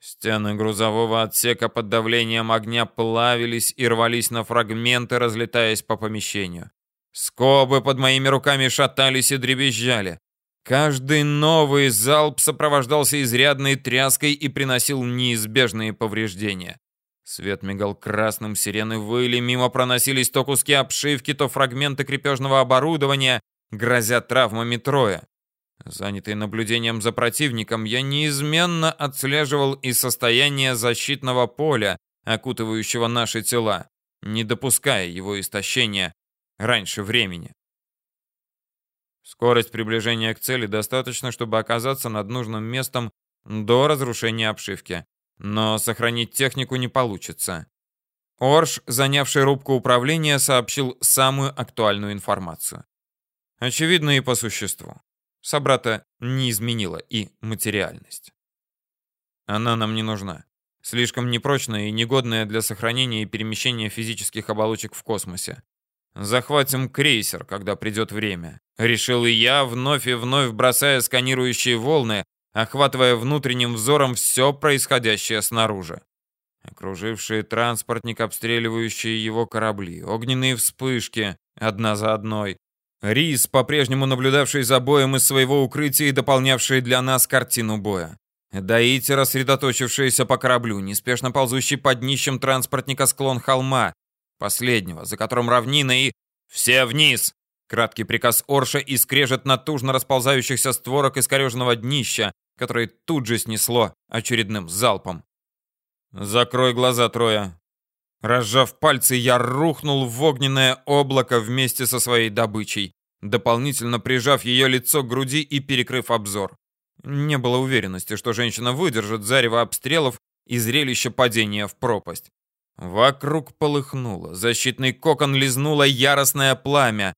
Стены грузового отсека под давлением огня плавились и рвались на фрагменты, разлетаясь по помещению. Скобы под моими руками шатались и дребезжали. Каждый новый залп сопровождался изрядной тряской и приносил неизбежные повреждения. Свет мигал красным, сирены выли, мимо проносились то куски обшивки, то фрагменты крепежного оборудования, грозя травмами Троя. Занятый наблюдением за противником, я неизменно отслеживал и состояние защитного поля, окутывающего наши тела, не допуская его истощения раньше времени. Скорость приближения к цели достаточно, чтобы оказаться над нужным местом до разрушения обшивки. Но сохранить технику не получится. Орш, занявший рубку управления, сообщил самую актуальную информацию. Очевидно и по существу. Собрата не изменила и материальность. Она нам не нужна. Слишком непрочная и негодная для сохранения и перемещения физических оболочек в космосе. Захватим крейсер, когда придет время. Решил и я, вновь и вновь бросая сканирующие волны, охватывая внутренним взором все происходящее снаружи. Окружившие транспортник, обстреливающие его корабли, огненные вспышки, одна за одной. Рис, по-прежнему наблюдавший за боем из своего укрытия и дополнявший для нас картину боя. Даити, рассредоточившиеся по кораблю, неспешно ползущий под днищем транспортника склон холма, Последнего, за которым равнина и... «Все вниз!» Краткий приказ Орша и скрежет натужно расползающихся створок искореженного днища, которое тут же снесло очередным залпом. «Закрой глаза, Троя!» Разжав пальцы, я рухнул в огненное облако вместе со своей добычей, дополнительно прижав ее лицо к груди и перекрыв обзор. Не было уверенности, что женщина выдержит зарево обстрелов и зрелище падения в пропасть. Вокруг полыхнуло, защитный кокон лизнуло яростное пламя.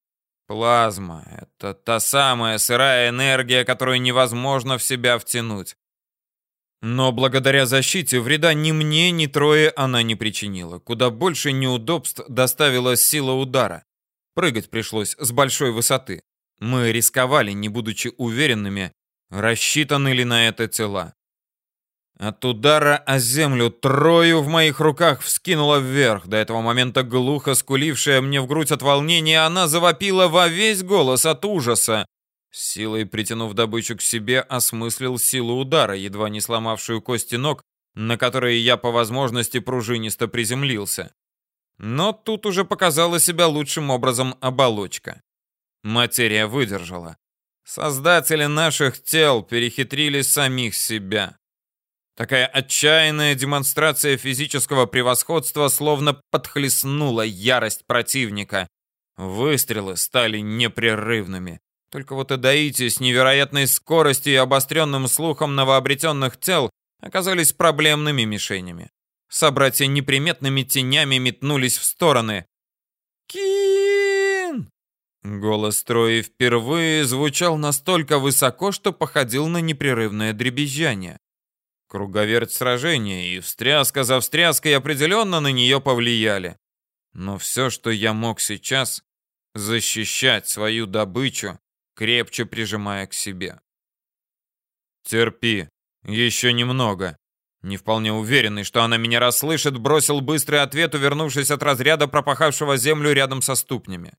Плазма — это та самая сырая энергия, которую невозможно в себя втянуть. Но благодаря защите вреда ни мне, ни Трое она не причинила. Куда больше неудобств доставила сила удара. Прыгать пришлось с большой высоты. Мы рисковали, не будучи уверенными, рассчитаны ли на это тела. От удара о землю Трою в моих руках вскинула вверх. До этого момента глухо скулившая мне в грудь от волнения, она завопила во весь голос от ужаса. Силой притянув добычу к себе, осмыслил силу удара, едва не сломавшую кости ног, на которые я по возможности пружинисто приземлился. Но тут уже показала себя лучшим образом оболочка. Материя выдержала. Создатели наших тел перехитрили самих себя. Такая отчаянная демонстрация физического превосходства словно подхлестнула ярость противника. Выстрелы стали непрерывными. Только вот Эдаити с невероятной скоростью и обостренным слухом новообретенных тел оказались проблемными мишенями. Собратья неприметными тенями метнулись в стороны. «Кин!» Голос Трои впервые звучал настолько высоко, что походил на непрерывное дребезжание. Круговерть сражения и встряска за встряской определенно на нее повлияли. Но все, что я мог сейчас, защищать свою добычу, крепче прижимая к себе. Терпи, еще немного. Не вполне уверенный, что она меня расслышит, бросил быстрый ответ, увернувшись от разряда пропахавшего землю рядом со ступнями.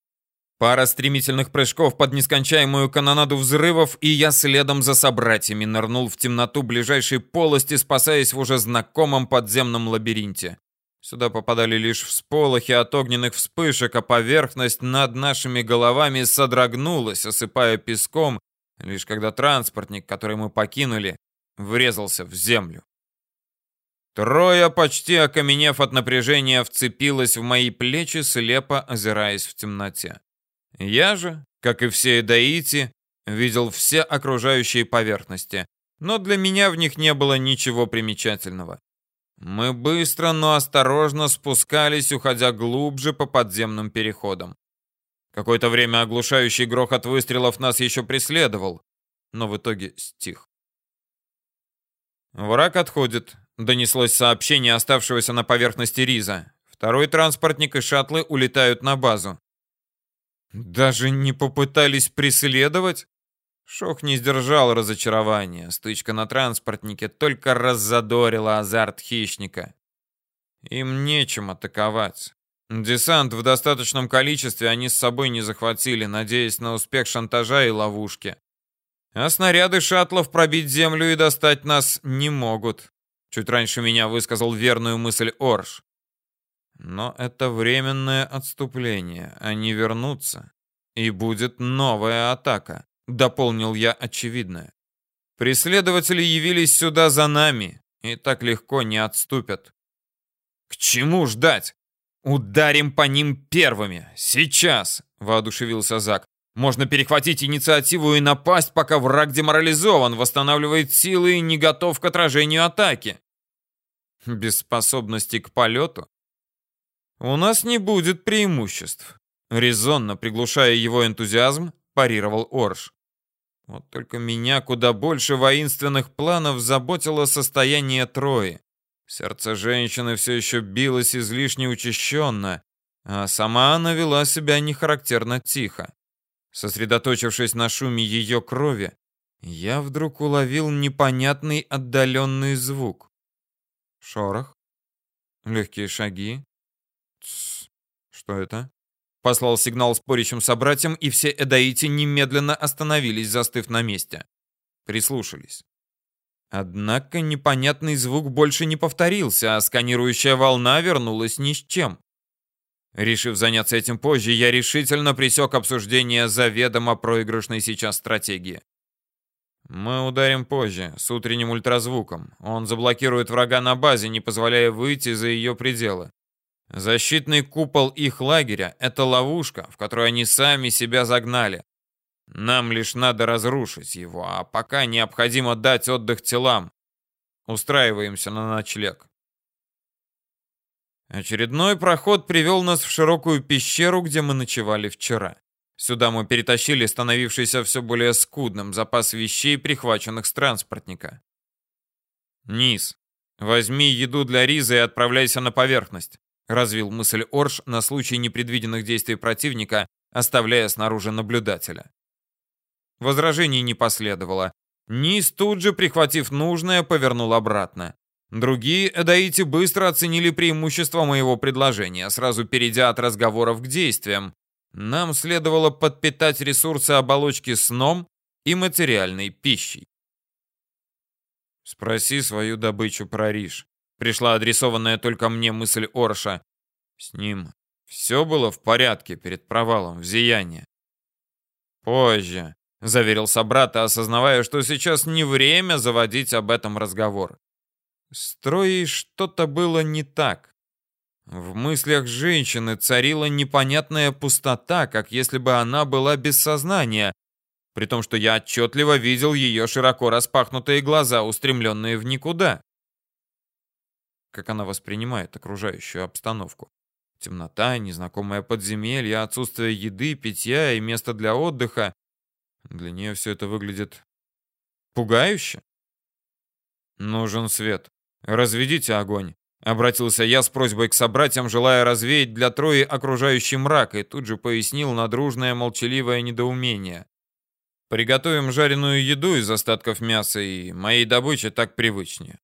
Пара стремительных прыжков под нескончаемую канонаду взрывов, и я следом за собратьями нырнул в темноту ближайшей полости, спасаясь в уже знакомом подземном лабиринте. Сюда попадали лишь всполохи от огненных вспышек, а поверхность над нашими головами содрогнулась, осыпая песком, лишь когда транспортник, который мы покинули, врезался в землю. Трое, почти окаменев от напряжения, вцепилась в мои плечи, слепо озираясь в темноте. Я же, как и все эдаити, видел все окружающие поверхности, но для меня в них не было ничего примечательного. Мы быстро, но осторожно спускались, уходя глубже по подземным переходам. Какое-то время оглушающий грохот выстрелов нас еще преследовал, но в итоге стих. «Враг отходит», — донеслось сообщение оставшегося на поверхности Риза. Второй транспортник и шаттлы улетают на базу. Даже не попытались преследовать? Шох не сдержал разочарования. Стычка на транспортнике только раззадорила азарт хищника. Им нечем атаковать. Десант в достаточном количестве они с собой не захватили, надеясь на успех шантажа и ловушки. А снаряды шаттлов пробить землю и достать нас не могут. Чуть раньше меня высказал верную мысль Орш. Но это временное отступление. Они вернутся, и будет новая атака, дополнил я очевидное. Преследователи явились сюда за нами и так легко не отступят. К чему ждать? Ударим по ним первыми, сейчас, воодушевился Зак. Можно перехватить инициативу и напасть, пока враг деморализован, восстанавливает силы и не готов к отражению атаки. Без способности к полету «У нас не будет преимуществ», — резонно приглушая его энтузиазм, парировал Орш. Вот только меня куда больше воинственных планов заботило состояние Трои. Сердце женщины все еще билось излишне учащенно, а сама она вела себя нехарактерно тихо. Сосредоточившись на шуме ее крови, я вдруг уловил непонятный отдаленный звук. Шорох, легкие шаги, «Что это?» Послал сигнал спорящим собратьям, и все эдаити немедленно остановились, застыв на месте. Прислушались. Однако непонятный звук больше не повторился, а сканирующая волна вернулась ни с чем. Решив заняться этим позже, я решительно пресек обсуждение заведомо проигрышной сейчас стратегии. Мы ударим позже, с утренним ультразвуком. Он заблокирует врага на базе, не позволяя выйти за ее пределы. Защитный купол их лагеря — это ловушка, в которую они сами себя загнали. Нам лишь надо разрушить его, а пока необходимо дать отдых телам. Устраиваемся на ночлег. Очередной проход привел нас в широкую пещеру, где мы ночевали вчера. Сюда мы перетащили становившийся все более скудным запас вещей, прихваченных с транспортника. Низ. Возьми еду для Риза и отправляйся на поверхность, развил мысль Орш на случай непредвиденных действий противника, оставляя снаружи наблюдателя. Возражений не последовало. Низ тут же, прихватив нужное, повернул обратно. Другие эдаити быстро оценили преимущество моего предложения, сразу перейдя от разговоров к действиям. Нам следовало подпитать ресурсы оболочки сном и материальной пищей. Спроси свою добычу про Риш. Пришла адресованная только мне мысль Орша. С ним все было в порядке перед провалом в зияние. Позже, заверил собрат, осознавая, что сейчас не время заводить об этом разговор. С что-то было не так. В мыслях женщины царила непонятная пустота, как если бы она была без сознания, при том, что я отчетливо видел ее широко распахнутые глаза, устремленные в никуда. Как она воспринимает окружающую обстановку? Темнота, незнакомое подземелье, отсутствие еды, питья и места для отдыха. Для нее все это выглядит пугающе. Нужен свет. Разведите огонь. Обратился я с просьбой к собратьям, желая развеять для Трои окружающий мрак, и тут же пояснил на дружное молчаливое недоумение. Приготовим жареную еду из остатков мяса, и моей добыче так привычнее.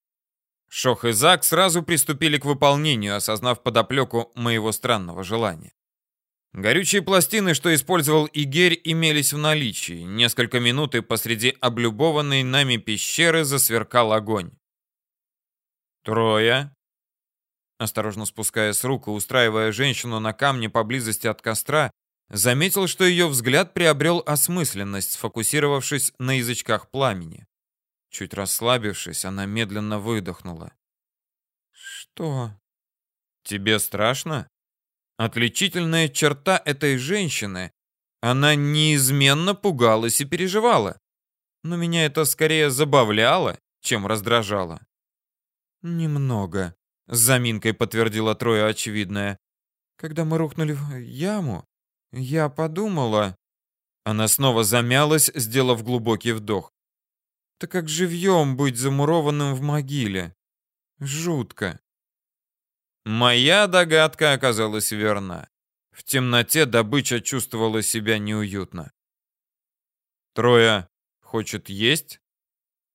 Шох и Зак сразу приступили к выполнению, осознав подоплеку моего странного желания. Горючие пластины, что использовал Игерь, имелись в наличии. Несколько минут и посреди облюбованной нами пещеры засверкал огонь. Трое. Осторожно спуская с рук и устраивая женщину на камне поблизости от костра, заметил, что ее взгляд приобрел осмысленность, сфокусировавшись на язычках пламени. Чуть расслабившись, она медленно выдохнула. «Что? Тебе страшно?» Отличительная черта этой женщины — она неизменно пугалась и переживала. Но меня это скорее забавляло, чем раздражало. «Немного», — с заминкой подтвердила Троя очевидное. «Когда мы рухнули в яму, я подумала...» Она снова замялась, сделав глубокий вдох. Это как живьем быть замурованным в могиле. Жутко. Моя догадка оказалась верна. В темноте добыча чувствовала себя неуютно. Трое хочет есть,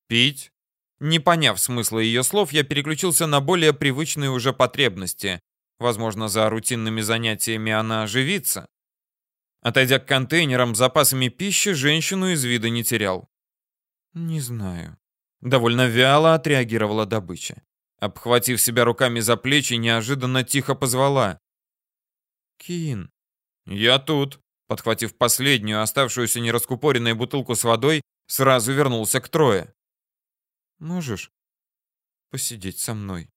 пить. Не поняв смысла ее слов, я переключился на более привычные уже потребности. Возможно, за рутинными занятиями она оживится. Отойдя к контейнерам с запасами пищи, женщину из вида не терял. «Не знаю». Довольно вяло отреагировала добыча. Обхватив себя руками за плечи, неожиданно тихо позвала. «Кин». «Я тут». Подхватив последнюю, оставшуюся нераскупоренной бутылку с водой, сразу вернулся к Трое. «Можешь посидеть со мной?»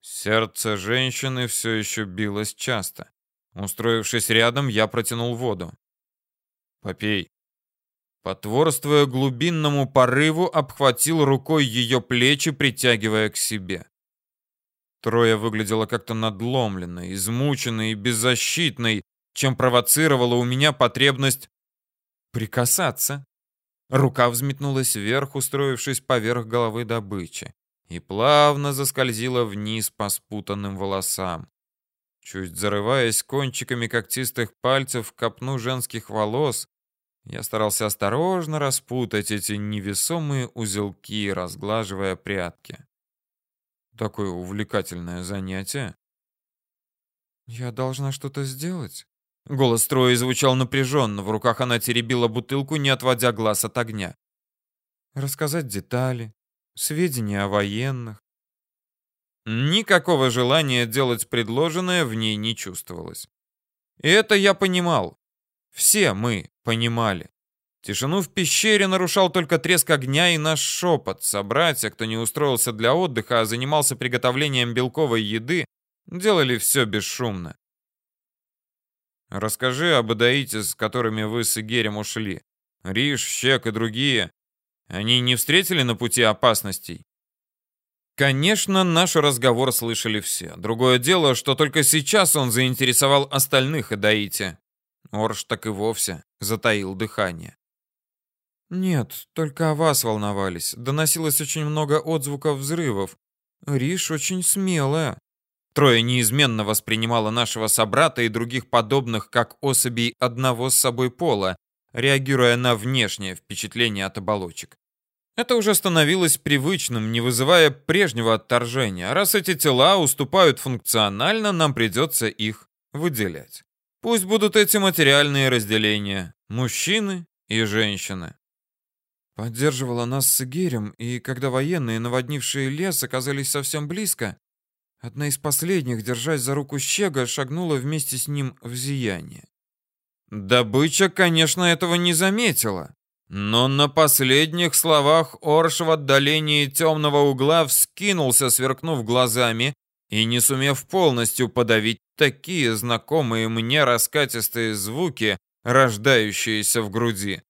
Сердце женщины все еще билось часто. Устроившись рядом, я протянул воду. «Попей». Потворствуя глубинному порыву, обхватил рукой ее плечи, притягивая к себе. Троя выглядела как-то надломленной, измученной и беззащитной, чем провоцировала у меня потребность прикасаться. Рука взметнулась вверх, устроившись поверх головы добычи, и плавно заскользила вниз по спутанным волосам. Чуть зарываясь кончиками когтистых пальцев в копну женских волос, я старался осторожно распутать эти невесомые узелки, разглаживая прядки. Такое увлекательное занятие. «Я должна что-то сделать?» Голос Трои звучал напряженно, в руках она теребила бутылку, не отводя глаз от огня. «Рассказать детали, сведения о военных». Никакого желания делать предложенное в ней не чувствовалось. И это я понимал. Все мы понимали. Тишину в пещере нарушал только треск огня и наш шепот. Собратья, кто не устроился для отдыха, а занимался приготовлением белковой еды, делали все бесшумно. «Расскажи об Адаите, с которыми вы с Игерем ушли», Риш, Щек и другие, они не встретили на пути опасностей? Конечно, наш разговор слышали все. Другое дело, что только сейчас он заинтересовал остальных Эдаите. Орш так и вовсе затаил дыхание. Нет, только о вас волновались. Доносилось очень много отзвуков взрывов. Риш очень смелая. Трое неизменно воспринимала нашего собрата и других подобных как особей одного с собой пола, реагируя на внешнее впечатление от оболочек. Это уже становилось привычным, не вызывая прежнего отторжения. Раз эти тела уступают функционально, нам придется их выделять. Пусть будут эти материальные разделения. Мужчины и женщины. Поддерживала нас с Игерем, и когда военные, наводнившие лес, оказались совсем близко, одна из последних, держась за руку Щега, шагнула вместе с ним в зияние. Добыча, конечно, этого не заметила. Но на последних словах Орш в отдалении темного угла вскинулся, сверкнув глазами, и не сумев полностью подавить такие знакомые мне раскатистые звуки, рождающиеся в груди.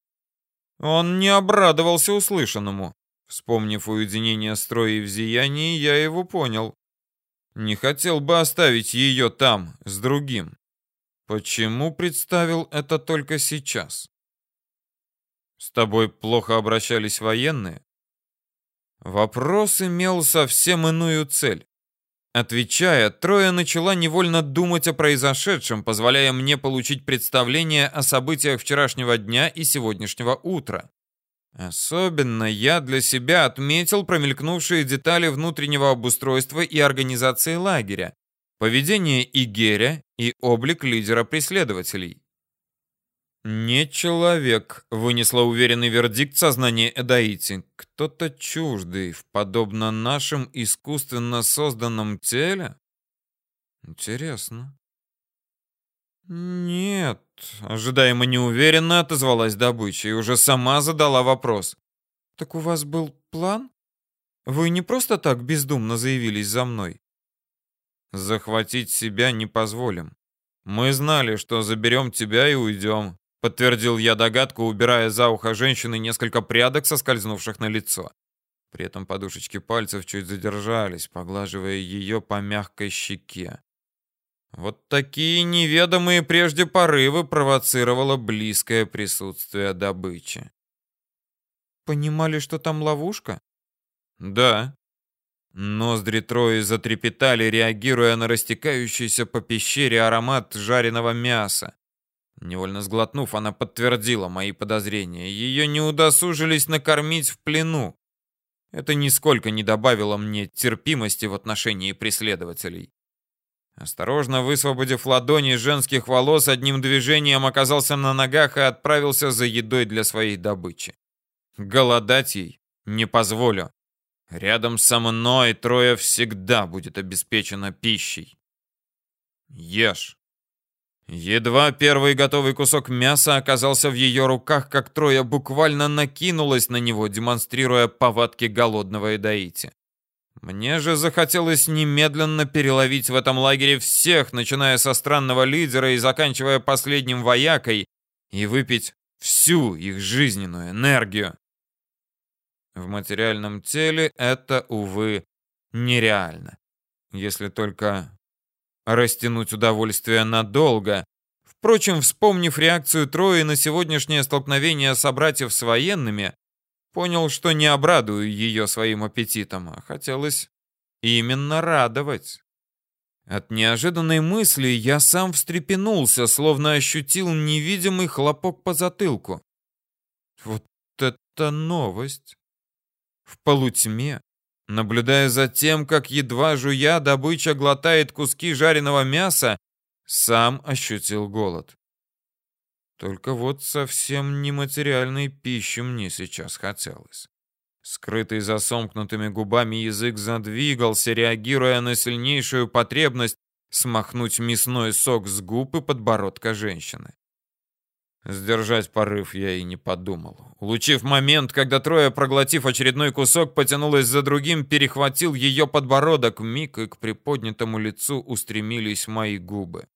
Он не обрадовался услышанному. Вспомнив уединение строя в зиянии, я его понял. Не хотел бы оставить ее там, с другим. Почему представил это только сейчас? С тобой плохо обращались военные? Вопрос имел совсем иную цель. Отвечая, Троя начала невольно думать о произошедшем, позволяя мне получить представление о событиях вчерашнего дня и сегодняшнего утра. Особенно я для себя отметил промелькнувшие детали внутреннего обустройства и организации лагеря, поведение Игеря и облик лидера преследователей. «Не человек», — вынесла уверенный вердикт сознания Эдаити. «Кто-то чуждый в подобно нашим искусственно созданном теле?» «Интересно». «Нет», — ожидаемо неуверенно отозвалась добыча и уже сама задала вопрос. «Так у вас был план? Вы не просто так бездумно заявились за мной?» «Захватить себя не позволим. Мы знали, что заберем тебя и уйдем. Подтвердил я догадку, убирая за ухо женщины несколько прядок, соскользнувших на лицо. При этом подушечки пальцев чуть задержались, поглаживая ее по мягкой щеке. Вот такие неведомые прежде порывы провоцировало близкое присутствие добычи. Понимали, что там ловушка? Да. Ноздри Трои затрепетали, реагируя на растекающийся по пещере аромат жареного мяса. Невольно сглотнув, она подтвердила мои подозрения. Ее не удосужились накормить в плену. Это нисколько не добавило мне терпимости в отношении преследователей. Осторожно высвободив ладони женских волос, одним движением оказался на ногах и отправился за едой для своей добычи. Голодать ей не позволю. Рядом со мной трое всегда будет обеспечено пищей. Ешь. Едва первый готовый кусок мяса оказался в ее руках, как Троя буквально накинулась на него, демонстрируя повадки голодного Эдаити. Мне же захотелось немедленно переловить в этом лагере всех, начиная со странного лидера и заканчивая последним воякой, и выпить всю их жизненную энергию. В материальном теле это, увы, нереально. Если только растянуть удовольствие надолго. Впрочем, вспомнив реакцию Трои на сегодняшнее столкновение собратьев с военными, понял, что не обрадую ее своим аппетитом, а хотелось именно радовать. От неожиданной мысли я сам встрепенулся, словно ощутил невидимый хлопок по затылку. Вот это новость! В полутьме, Наблюдая за тем, как едва жуя добыча глотает куски жареного мяса, сам ощутил голод. Только вот совсем нематериальной пищи мне сейчас хотелось. Скрытый за сомкнутыми губами язык задвигался, реагируя на сильнейшую потребность смахнуть мясной сок с губ и подбородка женщины. Сдержать порыв я и не подумал. Улучив момент, когда трое, проглотив очередной кусок, потянулась за другим, перехватил ее подбородок, миг и к приподнятому лицу устремились мои губы.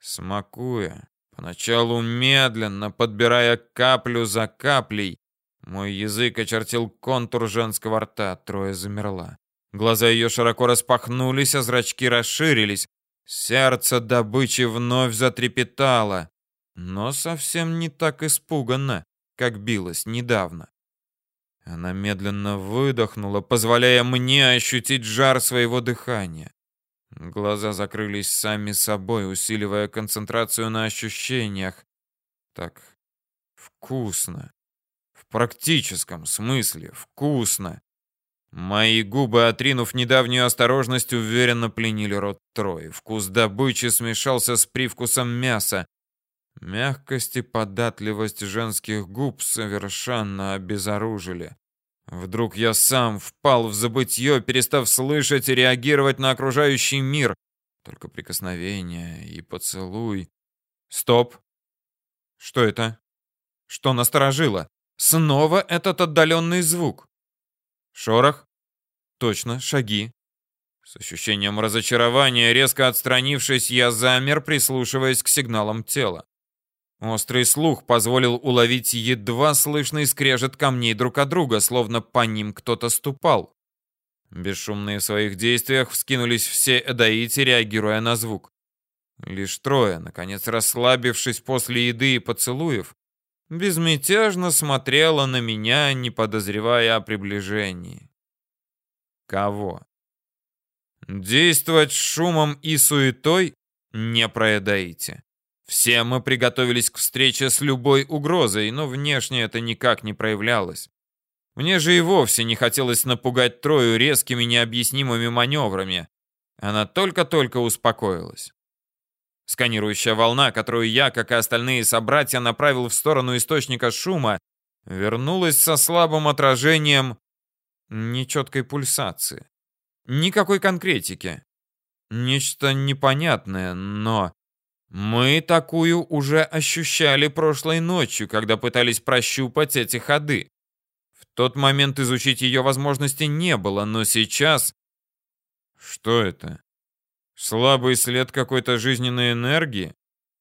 Смакуя, Поначалу медленно, подбирая каплю за каплей, мой язык очертил контур женского рта, трое замерла. Глаза ее широко распахнулись, а зрачки расширились. Сердце добычи вновь затрепетало, но совсем не так испуганно, как билось недавно. Она медленно выдохнула, позволяя мне ощутить жар своего дыхания. Глаза закрылись сами собой, усиливая концентрацию на ощущениях. Так вкусно. В практическом смысле вкусно. Мои губы, отринув недавнюю осторожность, уверенно пленили рот Трои. Вкус добычи смешался с привкусом мяса. Мягкость и податливость женских губ совершенно обезоружили. Вдруг я сам впал в забытье, перестав слышать и реагировать на окружающий мир. Только прикосновение и поцелуй. Стоп. Что это? Что насторожило? Снова этот отдаленный звук. Шорох? Точно, шаги. С ощущением разочарования, резко отстранившись, я замер, прислушиваясь к сигналам тела. Острый слух позволил уловить едва слышный скрежет камней друг от друга, словно по ним кто-то ступал. Бесшумные в своих действиях вскинулись все эдаити, реагируя на звук. Лишь трое, наконец расслабившись после еды и поцелуев, безмятежно смотрела на меня, не подозревая о приближении. Кого? Действовать шумом и суетой не проедаете. Все мы приготовились к встрече с любой угрозой, но внешне это никак не проявлялось. Мне же и вовсе не хотелось напугать Трою резкими необъяснимыми маневрами. Она только-только успокоилась. Сканирующая волна, которую я, как и остальные собратья, направил в сторону источника шума, вернулась со слабым отражением нечеткой пульсации. Никакой конкретики. Нечто непонятное, но... Мы такую уже ощущали прошлой ночью, когда пытались прощупать эти ходы. В тот момент изучить ее возможности не было, но сейчас... Что это? Слабый след какой-то жизненной энергии?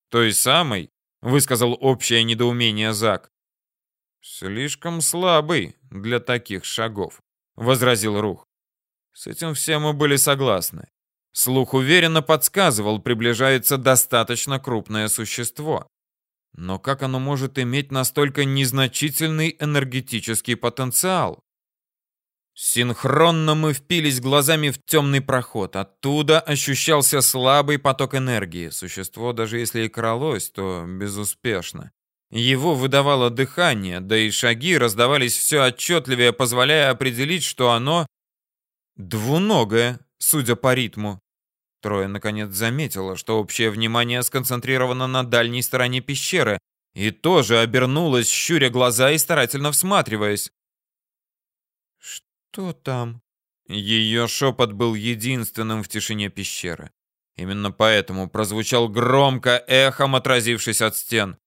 Той самой? Высказал общее недоумение Зак. Слишком слабый для таких шагов, возразил Рух. С этим все мы были согласны. Слух уверенно подсказывал, приближается достаточно крупное существо. Но как оно может иметь настолько незначительный энергетический потенциал? Синхронно мы впились глазами в темный проход. Оттуда ощущался слабый поток энергии. Существо, даже если и кралось, то безуспешно. Его выдавало дыхание, да и шаги раздавались все отчетливее, позволяя определить, что оно двуногое, судя по ритму. Трое наконец заметила, что общее внимание сконцентрировано на дальней стороне пещеры, и тоже обернулась, щуря глаза и старательно всматриваясь. «Что там?» Ее шепот был единственным в тишине пещеры. Именно поэтому прозвучал громко, эхом отразившись от стен.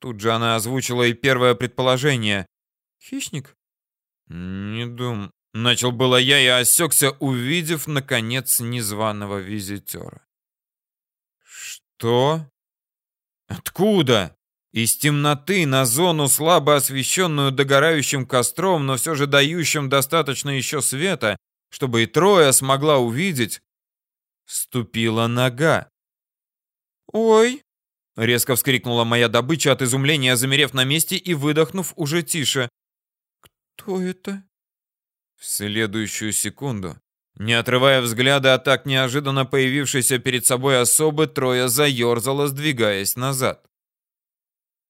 Тут же она озвучила и первое предположение. «Хищник?» «Не дум...» Начал было я и осекся, увидев, наконец, незваного визитера. «Что? Откуда?» Из темноты на зону, слабо освещенную догорающим костром, но все же дающим достаточно еще света, чтобы и Троя смогла увидеть, ступила нога. «Ой!» — резко вскрикнула моя добыча от изумления, замерев на месте и выдохнув уже тише. «Кто это?» В следующую секунду, не отрывая взгляда от так неожиданно появившейся перед собой особы, Троя заерзала, сдвигаясь назад.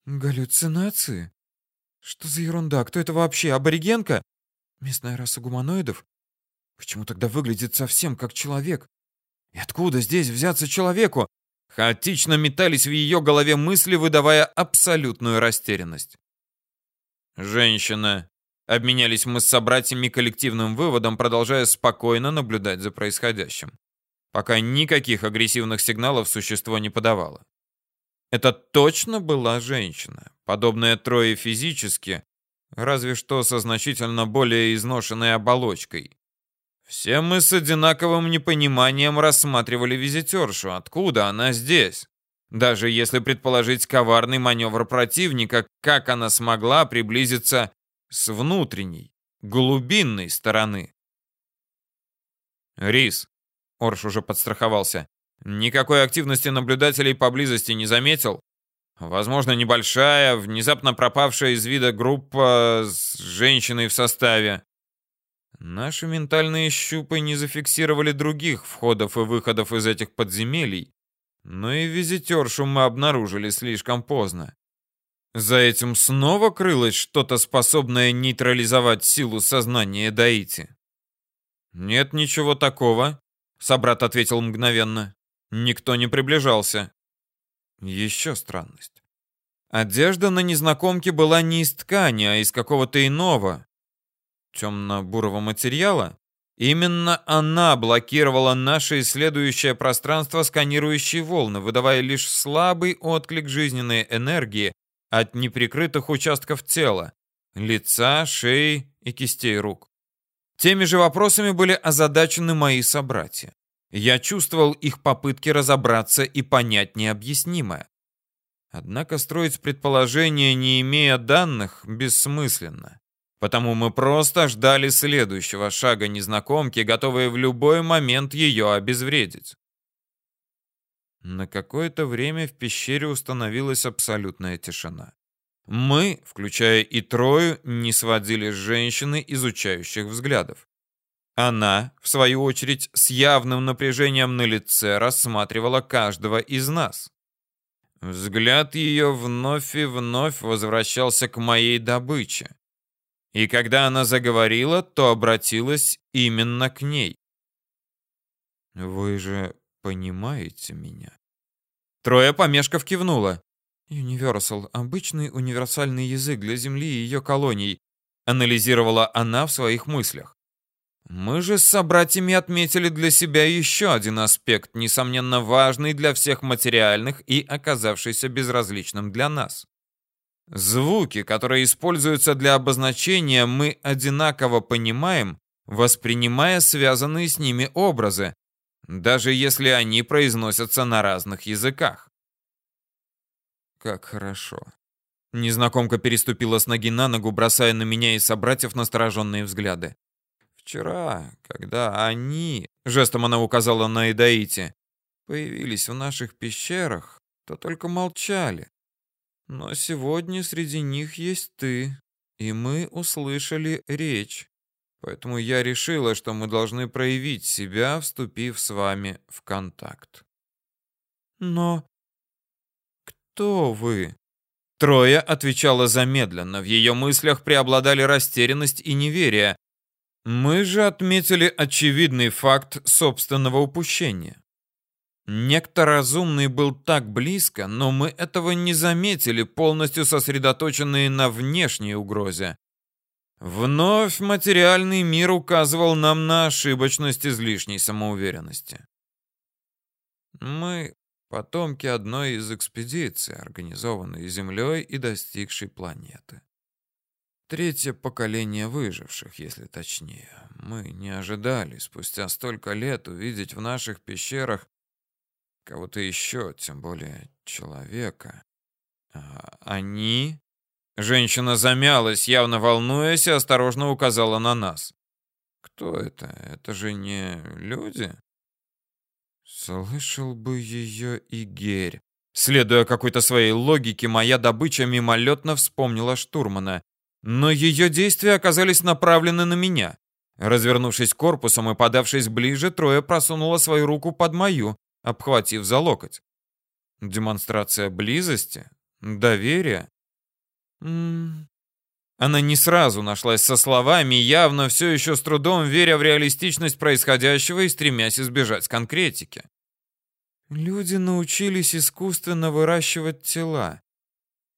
Галлюцинации? Что за ерунда? Кто это вообще? Аборигенка? Местная раса гуманоидов? Почему тогда выглядит совсем как человек? И откуда здесь взяться человеку? Хаотично метались в ее голове мысли, выдавая абсолютную растерянность. Женщина. Обменялись мы с собратьями коллективным выводом, продолжая спокойно наблюдать за происходящим. Пока никаких агрессивных сигналов существо не подавало. Это точно была женщина, подобная Трое физически, разве что со значительно более изношенной оболочкой. Все мы с одинаковым непониманием рассматривали визитершу. Откуда она здесь? Даже если предположить коварный маневр противника, как она смогла приблизиться с внутренней, глубинной стороны. Рис, Орш уже подстраховался, никакой активности наблюдателей поблизости не заметил? Возможно, небольшая, внезапно пропавшая из вида группа с женщиной в составе. Наши ментальные щупы не зафиксировали других входов и выходов из этих подземелий, но и визитершу мы обнаружили слишком поздно. За этим снова крылось что-то, способное нейтрализовать силу сознания Даити. «Нет ничего такого», — собрат ответил мгновенно. «Никто не приближался». Еще странность. Одежда на незнакомке была не из ткани, а из какого-то иного, темно-бурого материала. Именно она блокировала наше исследующее пространство сканирующей волны, выдавая лишь слабый отклик жизненной энергии от неприкрытых участков тела, лица, шеи и кистей рук. Теми же вопросами были озадачены мои собратья. Я чувствовал их попытки разобраться и понять необъяснимое. Однако строить предположения, не имея данных, бессмысленно. Потому мы просто ждали следующего шага незнакомки, готовые в любой момент ее обезвредить. На какое-то время в пещере установилась абсолютная тишина. Мы, включая и Трою, не сводили с женщины изучающих взглядов. Она, в свою очередь, с явным напряжением на лице рассматривала каждого из нас. Взгляд ее вновь и вновь возвращался к моей добыче. И когда она заговорила, то обратилась именно к ней. «Вы же понимаете меня?» Трое помешков кивнула. «Universal — обычный универсальный язык для Земли и ее колоний», анализировала она в своих мыслях. Мы же с собратьями отметили для себя еще один аспект, несомненно важный для всех материальных и оказавшийся безразличным для нас. Звуки, которые используются для обозначения, мы одинаково понимаем, воспринимая связанные с ними образы, даже если они произносятся на разных языках. Как хорошо. Незнакомка переступила с ноги на ногу, бросая на меня и собратьев настороженные взгляды. Вчера, когда они, жестом она указала на Идаите, появились в наших пещерах, то только молчали. Но сегодня среди них есть ты, и мы услышали речь. Поэтому я решила, что мы должны проявить себя, вступив с вами в контакт. Но кто вы? Троя отвечала замедленно. В ее мыслях преобладали растерянность и неверие. Мы же отметили очевидный факт собственного упущения. Некто разумный был так близко, но мы этого не заметили, полностью сосредоточенные на внешней угрозе. Вновь материальный мир указывал нам на ошибочность излишней самоуверенности. Мы потомки одной из экспедиций, организованной Землей и достигшей планеты. Третье поколение выживших, если точнее. Мы не ожидали спустя столько лет увидеть в наших пещерах кого-то еще, тем более человека. А они... Женщина замялась, явно волнуясь, и осторожно указала на нас. Кто это? Это же не люди? Слышал бы ее и Герь. Следуя какой-то своей логике, моя добыча мимолетно вспомнила штурмана. Но ее действия оказались направлены на меня. Развернувшись корпусом и подавшись ближе, Трое просунула свою руку под мою, обхватив за локоть. Демонстрация близости? Доверия? М -м -м. Она не сразу нашлась со словами, явно все еще с трудом веря в реалистичность происходящего и стремясь избежать конкретики. Люди научились искусственно выращивать тела.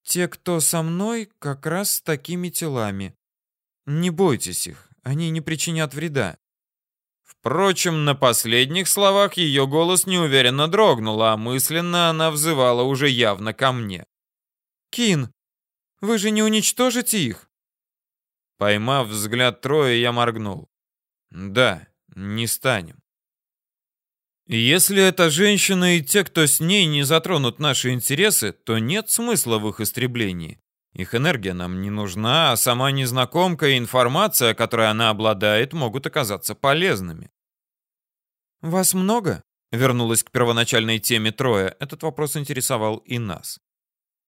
Те, кто со мной, как раз с такими телами. Не бойтесь их, они не причинят вреда. Впрочем, на последних словах ее голос неуверенно дрогнул, а мысленно она взывала уже явно ко мне. «Кин, вы же не уничтожите их?» Поймав взгляд Троя, я моргнул. «Да, не станем». Если эта женщина и те, кто с ней не затронут наши интересы, то нет смысла в их истреблении. Их энергия нам не нужна, а сама незнакомка и информация, которой она обладает, могут оказаться полезными. «Вас много?» — вернулась к первоначальной теме Троя. Этот вопрос интересовал и нас.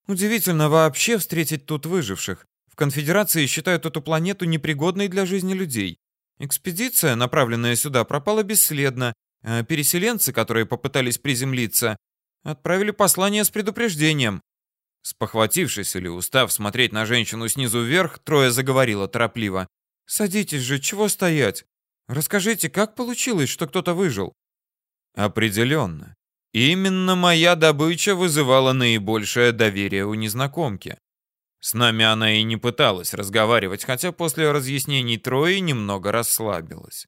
«Удивительно вообще встретить тут выживших. В конфедерации считают эту планету непригодной для жизни людей. Экспедиция, направленная сюда, пропала бесследно, а переселенцы, которые попытались приземлиться, отправили послание с предупреждением. Спохватившись или устав смотреть на женщину снизу вверх, Троя заговорила торопливо. «Садитесь же, чего стоять? Расскажите, как получилось, что кто-то выжил?» «Определенно. Именно моя добыча вызывала наибольшее доверие у незнакомки. С нами она и не пыталась разговаривать, хотя после разъяснений Трои немного расслабилась.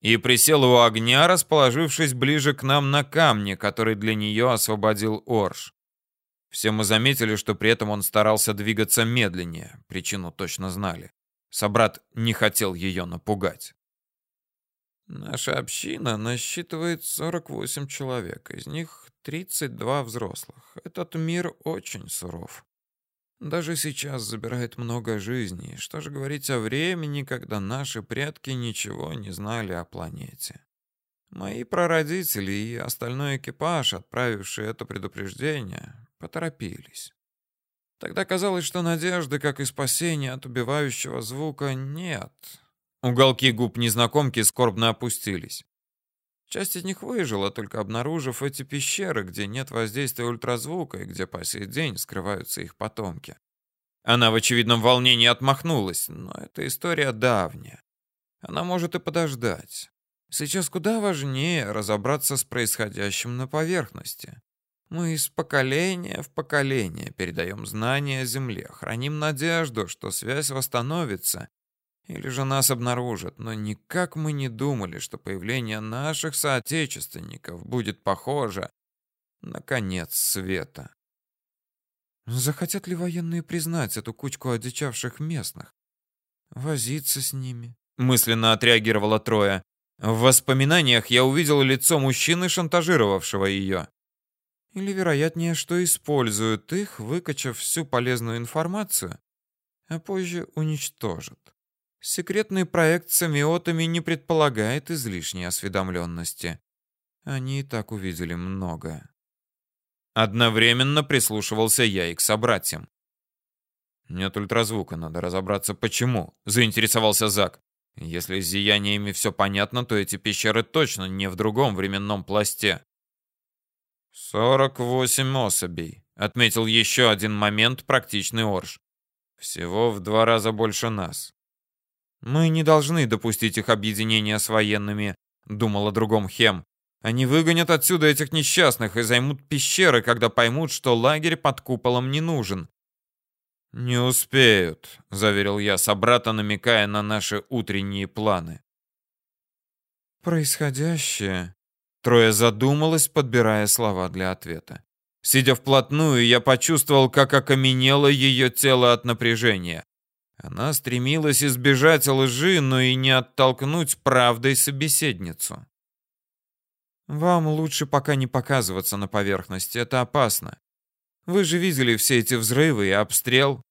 И присела у огня, расположившись ближе к нам на камне, который для нее освободил Орш. Все мы заметили, что при этом он старался двигаться медленнее, причину точно знали. Собрат не хотел ее напугать. Наша община насчитывает 48 человек, из них 32 взрослых. Этот мир очень суров. Даже сейчас забирает много жизней. Что же говорить о времени, когда наши предки ничего не знали о планете? Мои прародители и остальной экипаж, отправивший это предупреждение, поторопились. Тогда казалось, что надежды, как и спасения от убивающего звука, нет. Уголки губ незнакомки скорбно опустились. Часть из них выжила, только обнаружив эти пещеры, где нет воздействия ультразвука и где по сей день скрываются их потомки. Она в очевидном волнении отмахнулась, но эта история давняя. Она может и подождать. Сейчас куда важнее разобраться с происходящим на поверхности. Мы из поколения в поколение передаем знания о Земле, храним надежду, что связь восстановится, или же нас обнаружат, но никак мы не думали, что появление наших соотечественников будет похоже на конец света. Захотят ли военные признать эту кучку одичавших местных? Возиться с ними? Мысленно отреагировала Троя. В воспоминаниях я увидел лицо мужчины, шантажировавшего ее. Или, вероятнее, что используют их, выкачав всю полезную информацию, а позже уничтожат. Секретный проект с амиотами не предполагает излишней осведомленности. Они и так увидели много. Одновременно прислушивался я и к собратьям. «Нет ультразвука, надо разобраться, почему», — заинтересовался Зак. «Если с зияниями все понятно, то эти пещеры точно не в другом временном пласте». «Сорок восемь особей», — отметил еще один момент практичный Орш. «Всего в два раза больше нас». «Мы не должны допустить их объединения с военными», — думал о другом Хем. «Они выгонят отсюда этих несчастных и займут пещеры, когда поймут, что лагерь под куполом не нужен». «Не успеют», — заверил я собрата, намекая на наши утренние планы. «Происходящее Трое задумалась, подбирая слова для ответа. Сидя вплотную, я почувствовал, как окаменело ее тело от напряжения. Она стремилась избежать лжи, но и не оттолкнуть правдой собеседницу. «Вам лучше пока не показываться на поверхности, это опасно. Вы же видели все эти взрывы и обстрел?»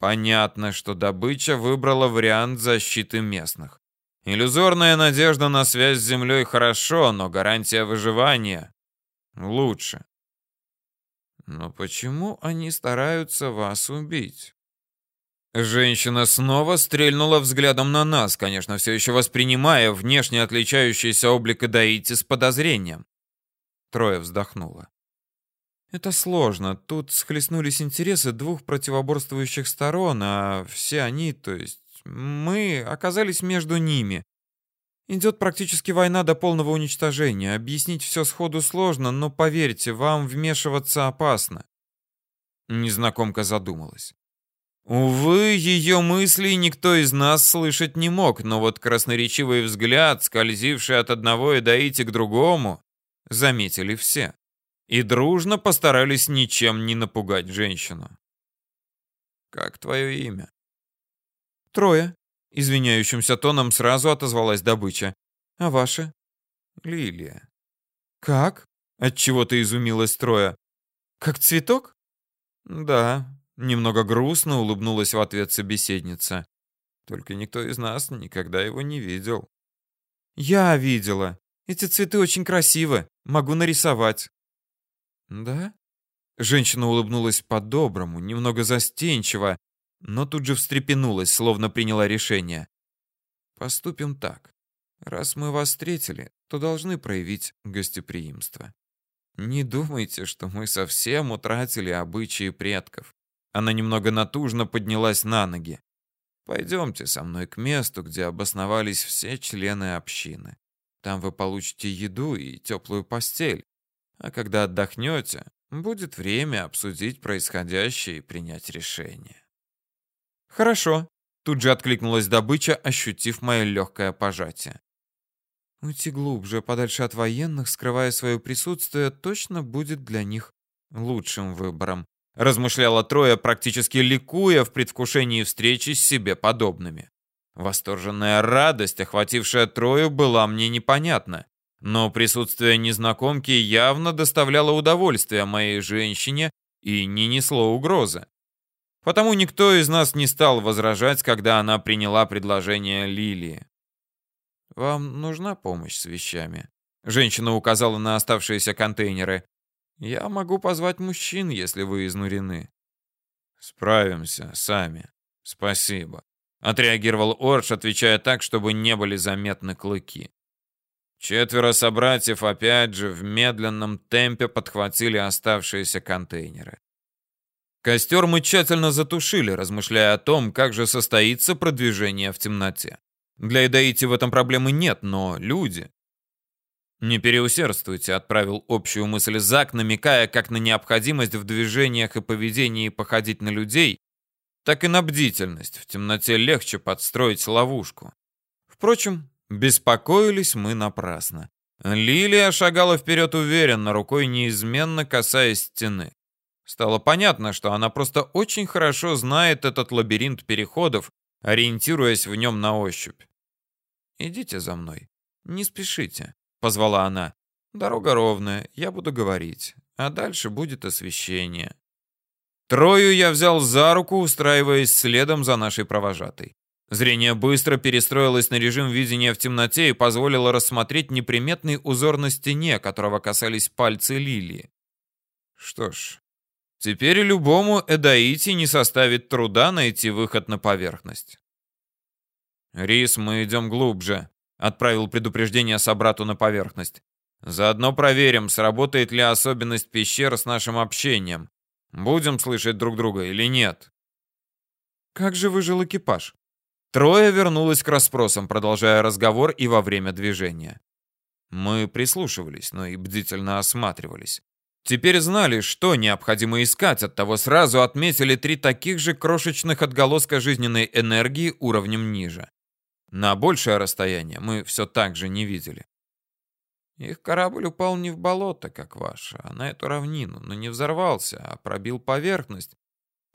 Понятно, что добыча выбрала вариант защиты местных. Иллюзорная надежда на связь с Землей хорошо, но гарантия выживания лучше. Но почему они стараются вас убить? Женщина снова стрельнула взглядом на нас, конечно, все еще воспринимая внешне отличающийся облик Идаити с подозрением. Трое вздохнула. Это сложно. Тут схлестнулись интересы двух противоборствующих сторон, а все они, то есть мы оказались между ними. Идет практически война до полного уничтожения. Объяснить все сходу сложно, но поверьте, вам вмешиваться опасно. Незнакомка задумалась. Увы, ее мысли никто из нас слышать не мог, но вот красноречивый взгляд, скользивший от одного Эдаити к другому, заметили все. И дружно постарались ничем не напугать женщину. «Как твое имя?» «Трое», — извиняющимся тоном сразу отозвалась добыча. «А ваша?» «Лилия». Как? Отчего-то изумилась Троя. Как цветок? Да, немного грустно улыбнулась в ответ собеседница. Только никто из нас никогда его не видел. Я видела. Эти цветы очень красивы. Могу нарисовать. Да? Женщина улыбнулась по-доброму, немного застенчиво, но тут же встрепенулась, словно приняла решение. Поступим так. Раз мы вас встретили, то должны проявить гостеприимство. Не думайте, что мы совсем утратили обычаи предков. Она немного натужно поднялась на ноги. Пойдемте со мной к месту, где обосновались все члены общины. Там вы получите еду и теплую постель. А когда отдохнете, будет время обсудить происходящее и принять решение. Хорошо, тут же откликнулась добыча, ощутив мое легкое пожатие. Уйти глубже, подальше от военных, скрывая свое присутствие, точно будет для них лучшим выбором, размышляла Троя, практически ликуя в предвкушении встречи с себе подобными. Восторженная радость, охватившая Трою, была мне непонятна, но присутствие незнакомки явно доставляло удовольствие моей женщине и не несло угрозы. Потому никто из нас не стал возражать, когда она приняла предложение Лилии. «Вам нужна помощь с вещами?» Женщина указала на оставшиеся контейнеры. «Я могу позвать мужчин, если вы изнурены». «Справимся сами. Спасибо», — отреагировал Орш, отвечая так, чтобы не были заметны клыки. Четверо собратьев опять же в медленном темпе подхватили оставшиеся контейнеры. Костер мы тщательно затушили, размышляя о том, как же состоится продвижение в темноте. Для Эдаити в этом проблемы нет, но люди... «Не переусердствуйте», — отправил общую мысль Зак, намекая как на необходимость в движениях и поведении походить на людей, так и на бдительность. В темноте легче подстроить ловушку. Впрочем, беспокоились мы напрасно. Лилия шагала вперед уверенно, рукой неизменно касаясь стены. Стало понятно, что она просто очень хорошо знает этот лабиринт переходов, ориентируясь в нем на ощупь. «Идите за мной. Не спешите», — позвала она. «Дорога ровная, я буду говорить, а дальше будет освещение». Трою я взял за руку, устраиваясь следом за нашей провожатой. Зрение быстро перестроилось на режим видения в темноте и позволило рассмотреть неприметный узор на стене, которого касались пальцы Лилии. Что ж, теперь любому Эдаити не составит труда найти выход на поверхность. «Рис, мы идем глубже», — отправил предупреждение собрату на поверхность. «Заодно проверим, сработает ли особенность пещер с нашим общением. Будем слышать друг друга или нет?» «Как же выжил экипаж?» Трое вернулось к расспросам, продолжая разговор и во время движения. Мы прислушивались, но и бдительно осматривались. Теперь знали, что необходимо искать, оттого сразу отметили три таких же крошечных отголоска жизненной энергии уровнем ниже. На большее расстояние мы все так же не видели. Их корабль упал не в болото, как ваш, а на эту равнину, но не взорвался, а пробил поверхность,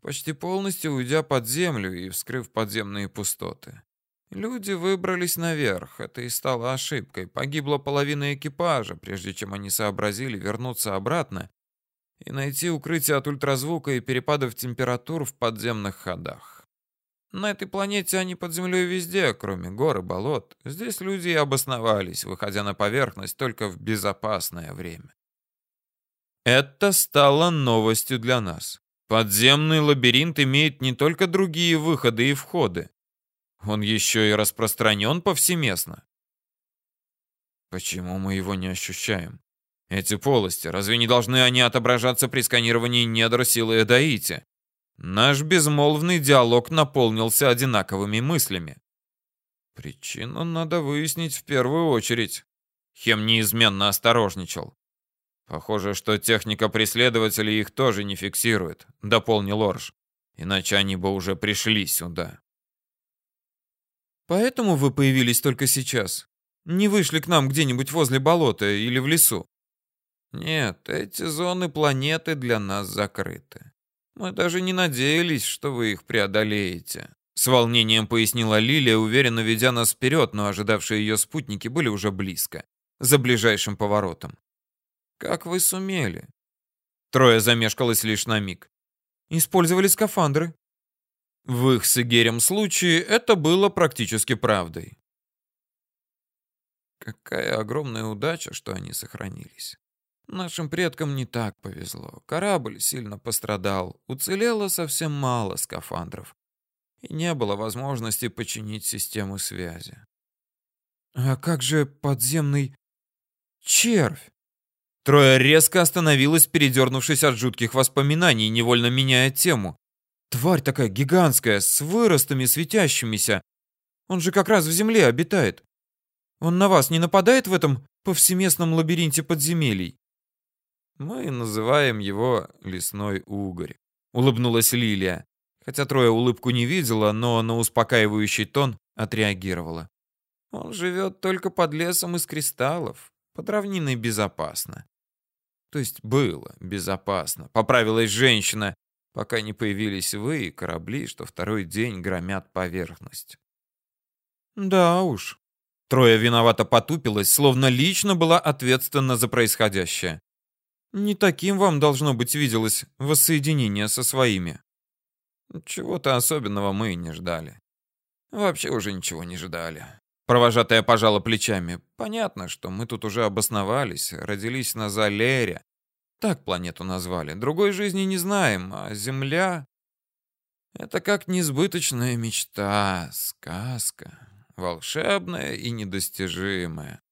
почти полностью уйдя под землю и вскрыв подземные пустоты. Люди выбрались наверх, это и стало ошибкой. Погибла половина экипажа, прежде чем они сообразили вернуться обратно и найти укрытие от ультразвука и перепадов температур в подземных ходах. На этой планете они под землей везде, кроме гор и болот. Здесь люди и обосновались, выходя на поверхность только в безопасное время. Это стало новостью для нас. Подземный лабиринт имеет не только другие выходы и входы. Он еще и распространен повсеместно. Почему мы его не ощущаем? Эти полости, разве не должны они отображаться при сканировании недр силы Эдаити? Наш безмолвный диалог наполнился одинаковыми мыслями. Причину надо выяснить в первую очередь. Хем неизменно осторожничал. Похоже, что техника преследователей их тоже не фиксирует, дополнил Орж. Иначе они бы уже пришли сюда. Поэтому вы появились только сейчас. Не вышли к нам где-нибудь возле болота или в лесу. Нет, эти зоны планеты для нас закрыты. Мы даже не надеялись, что вы их преодолеете. С волнением пояснила Лилия, уверенно ведя нас вперед, но ожидавшие ее спутники были уже близко, за ближайшим поворотом. Как вы сумели? Трое замешкалось лишь на миг. Использовали скафандры. В их с Игерем случае это было практически правдой. Какая огромная удача, что они сохранились. Нашим предкам не так повезло. Корабль сильно пострадал, уцелело совсем мало скафандров. И не было возможности починить систему связи. А как же подземный червь? Трое резко остановилась, передернувшись от жутких воспоминаний, невольно меняя тему. Тварь такая гигантская, с выростами светящимися. Он же как раз в земле обитает. Он на вас не нападает в этом повсеместном лабиринте подземелий? Мы называем его лесной угорь, улыбнулась Лилия. Хотя Трое улыбку не видела, но на успокаивающий тон отреагировала. Он живет только под лесом из кристаллов. Под равниной безопасно. То есть было безопасно. Поправилась женщина, пока не появились вы и корабли, что второй день громят поверхность. Да уж. Трое виновато потупилась, словно лично была ответственна за происходящее. Не таким вам должно быть виделось воссоединение со своими. Чего-то особенного мы и не ждали. Вообще уже ничего не ждали. Провожатая пожала плечами. Понятно, что мы тут уже обосновались, родились на Залере. Так планету назвали. Другой жизни не знаем, а Земля — это как несбыточная мечта, сказка, волшебная и недостижимая.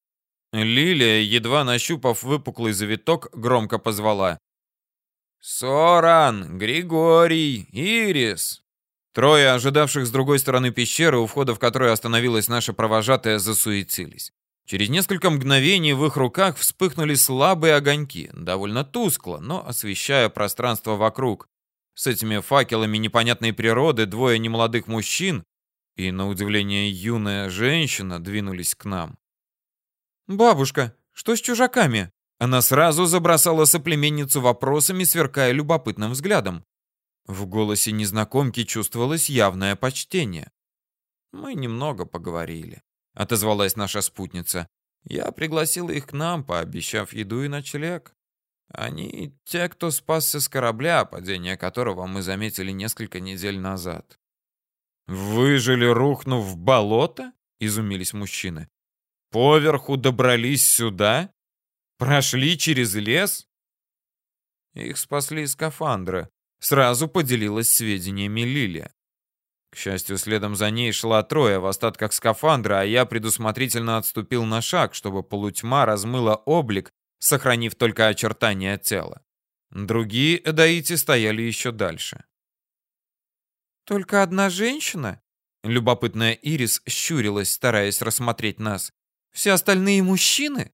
Лилия, едва нащупав выпуклый завиток, громко позвала. «Соран! Григорий! Ирис!» Трое ожидавших с другой стороны пещеры, у входа в которую остановилась наша провожатая, засуетились. Через несколько мгновений в их руках вспыхнули слабые огоньки, довольно тускло, но освещая пространство вокруг. С этими факелами непонятной природы двое немолодых мужчин и, на удивление, юная женщина двинулись к нам. «Бабушка, что с чужаками?» Она сразу забросала соплеменницу вопросами, сверкая любопытным взглядом. В голосе незнакомки чувствовалось явное почтение. «Мы немного поговорили», — отозвалась наша спутница. «Я пригласила их к нам, пообещав еду и ночлег. Они те, кто спасся с корабля, падение которого мы заметили несколько недель назад». «Выжили, рухнув в болото?» — изумились мужчины. «Поверху добрались сюда? Прошли через лес?» Их спасли скафандры, Сразу поделилась сведениями Лилия. К счастью, следом за ней шла трое в остатках скафандра, а я предусмотрительно отступил на шаг, чтобы полутьма размыла облик, сохранив только очертания тела. Другие эдаити стояли еще дальше. «Только одна женщина?» Любопытная Ирис щурилась, стараясь рассмотреть нас. «Все остальные мужчины?»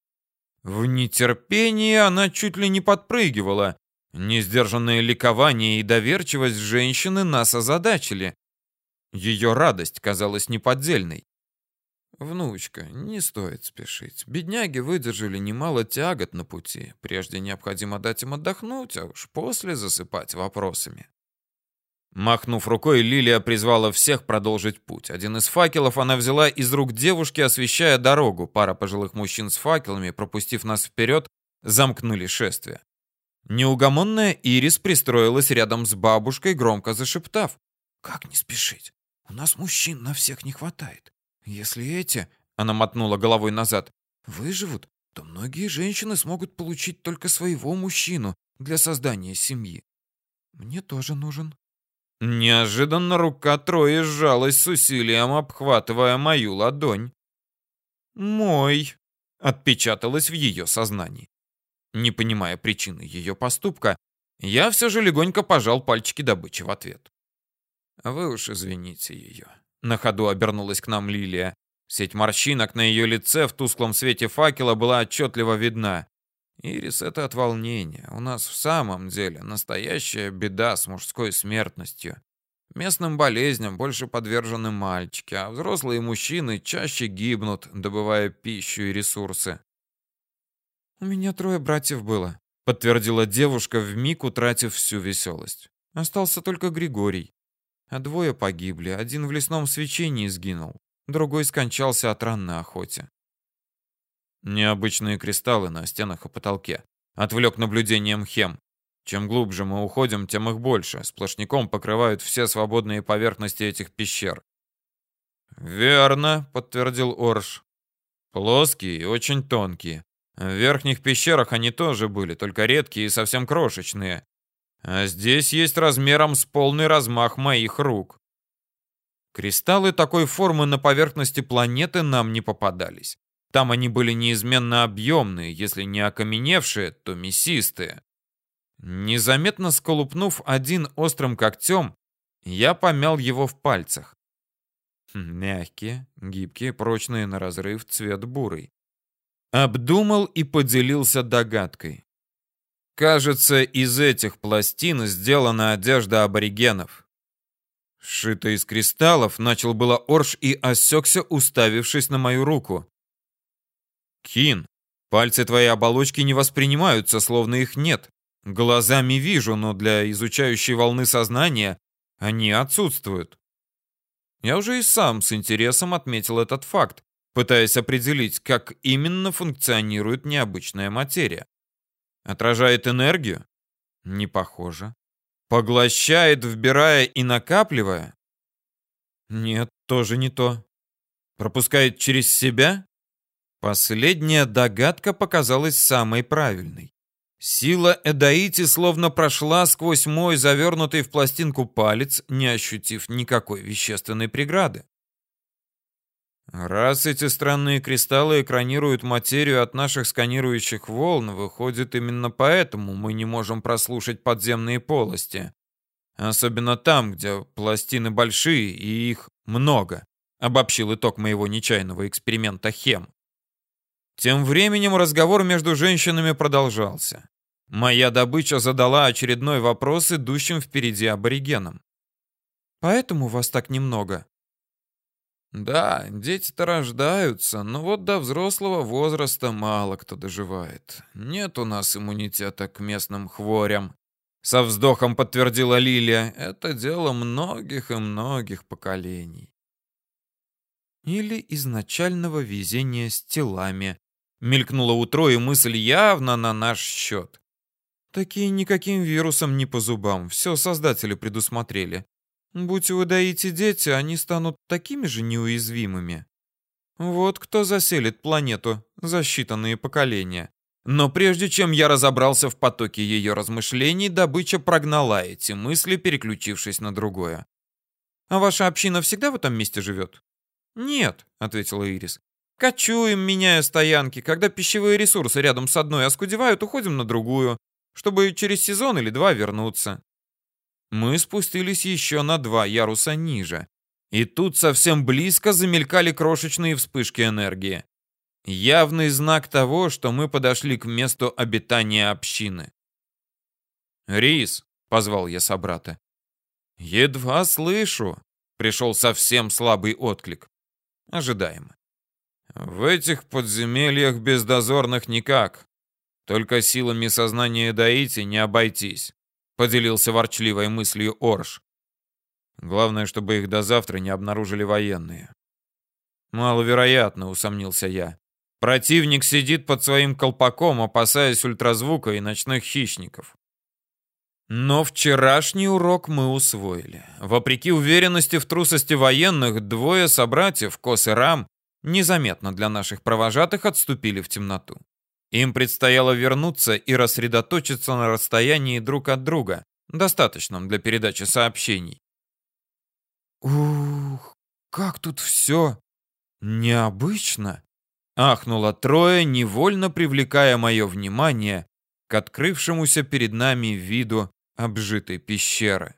В нетерпении она чуть ли не подпрыгивала, Несдержанное ликование и доверчивость женщины нас озадачили. Ее радость казалась неподдельной. «Внучка, не стоит спешить. Бедняги выдержали немало тягот на пути. Прежде необходимо дать им отдохнуть, а уж после засыпать вопросами». Махнув рукой, Лилия призвала всех продолжить путь. Один из факелов она взяла из рук девушки, освещая дорогу. Пара пожилых мужчин с факелами, пропустив нас вперед, замкнули шествие. Неугомонная Ирис пристроилась рядом с бабушкой, громко зашептав. «Как не спешить? У нас мужчин на всех не хватает. Если эти...» — она мотнула головой назад. «Выживут, то многие женщины смогут получить только своего мужчину для создания семьи. Мне тоже нужен». Неожиданно рука Трои сжалась с усилием, обхватывая мою ладонь. «Мой», — отпечаталось в ее сознании. Не понимая причины ее поступка, я все же легонько пожал пальчики добычи в ответ. «Вы уж извините ее». На ходу обернулась к нам Лилия. Сеть морщинок на ее лице в тусклом свете факела была отчетливо видна. Ирис, это от волнения. У нас в самом деле настоящая беда с мужской смертностью. Местным болезням больше подвержены мальчики, а взрослые мужчины чаще гибнут, добывая пищу и ресурсы. «У меня трое братьев было», — подтвердила девушка, вмиг утратив всю веселость. «Остался только Григорий. А двое погибли, один в лесном свечении сгинул, другой скончался от ран на охоте». Необычные кристаллы на стенах и потолке. отвлек наблюдением Хем. Чем глубже мы уходим, тем их больше. Сплошняком покрывают все свободные поверхности этих пещер. «Верно», — подтвердил Орш. «Плоские и очень тонкие. В верхних пещерах они тоже были, только редкие и совсем крошечные. А здесь есть размером с полный размах моих рук. Кристаллы такой формы на поверхности планеты нам не попадались. Там они были неизменно объемные, если не окаменевшие, то мясистые. Незаметно сколупнув один острым когтем, я помял его в пальцах. Хм, мягкие, гибкие, прочные на разрыв, цвет бурый. Обдумал и поделился догадкой. Кажется, из этих пластин сделана одежда аборигенов. Сшито из кристаллов, начал было Орш и осекся, уставившись на мою руку. Кин, пальцы твоей оболочки не воспринимаются, словно их нет. Глазами вижу, но для изучающей волны сознания они отсутствуют. Я уже и сам с интересом отметил этот факт, пытаясь определить, как именно функционирует необычная материя. Отражает энергию? Не похоже. Поглощает, вбирая и накапливая? Нет, тоже не то. Пропускает через себя? Последняя догадка показалась самой правильной. Сила Эдаити словно прошла сквозь мой завернутый в пластинку палец, не ощутив никакой вещественной преграды. Раз эти странные кристаллы экранируют материю от наших сканирующих волн, выходит, именно поэтому мы не можем прослушать подземные полости. Особенно там, где пластины большие и их много, обобщил итог моего нечаянного эксперимента Хем. Тем временем разговор между женщинами продолжался. Моя добыча задала очередной вопрос идущим впереди аборигенам. «Поэтому вас так немного?» Да, дети-то рождаются, но вот до взрослого возраста мало кто доживает. Нет у нас иммунитета к местным хворям. Со вздохом подтвердила Лилия. Это дело многих и многих поколений. Или изначального везения с телами. Мелькнула у Трои мысль явно на наш счет. Такие никаким вирусом не по зубам, все создатели предусмотрели. Будь у Эдаити дети, они станут такими же неуязвимыми. Вот кто заселит планету за считанные поколения. Но прежде чем я разобрался в потоке ее размышлений, добыча прогнала эти мысли, переключившись на другое. «А ваша община всегда в этом месте живет?» «Нет», — ответила Ирис. «Кочуем, меняя стоянки. Когда пищевые ресурсы рядом с одной оскудевают, уходим на другую, чтобы через сезон или два вернуться. Мы спустились еще на два яруса ниже. И тут совсем близко замелькали крошечные вспышки энергии. Явный знак того, что мы подошли к месту обитания общины. «Рис», — позвал я собрата. «Едва слышу», — пришел совсем слабый отклик. Ожидаемо. «В этих подземельях без дозорных никак. Только силами сознания Даити не обойтись поделился ворчливой мыслью Орш. Главное, чтобы их до завтра не обнаружили военные. Маловероятно, усомнился я. Противник сидит под своим колпаком, опасаясь ультразвука и ночных хищников. Но вчерашний урок мы усвоили. Вопреки уверенности в трусости военных, двое собратьев, Кос и Рам, незаметно для наших провожатых отступили в темноту. Им предстояло вернуться и рассредоточиться на расстоянии друг от друга, достаточном для передачи сообщений. «Ух, как тут все необычно!» — ахнула Троя, невольно привлекая мое внимание к открывшемуся перед нами виду обжитой пещеры.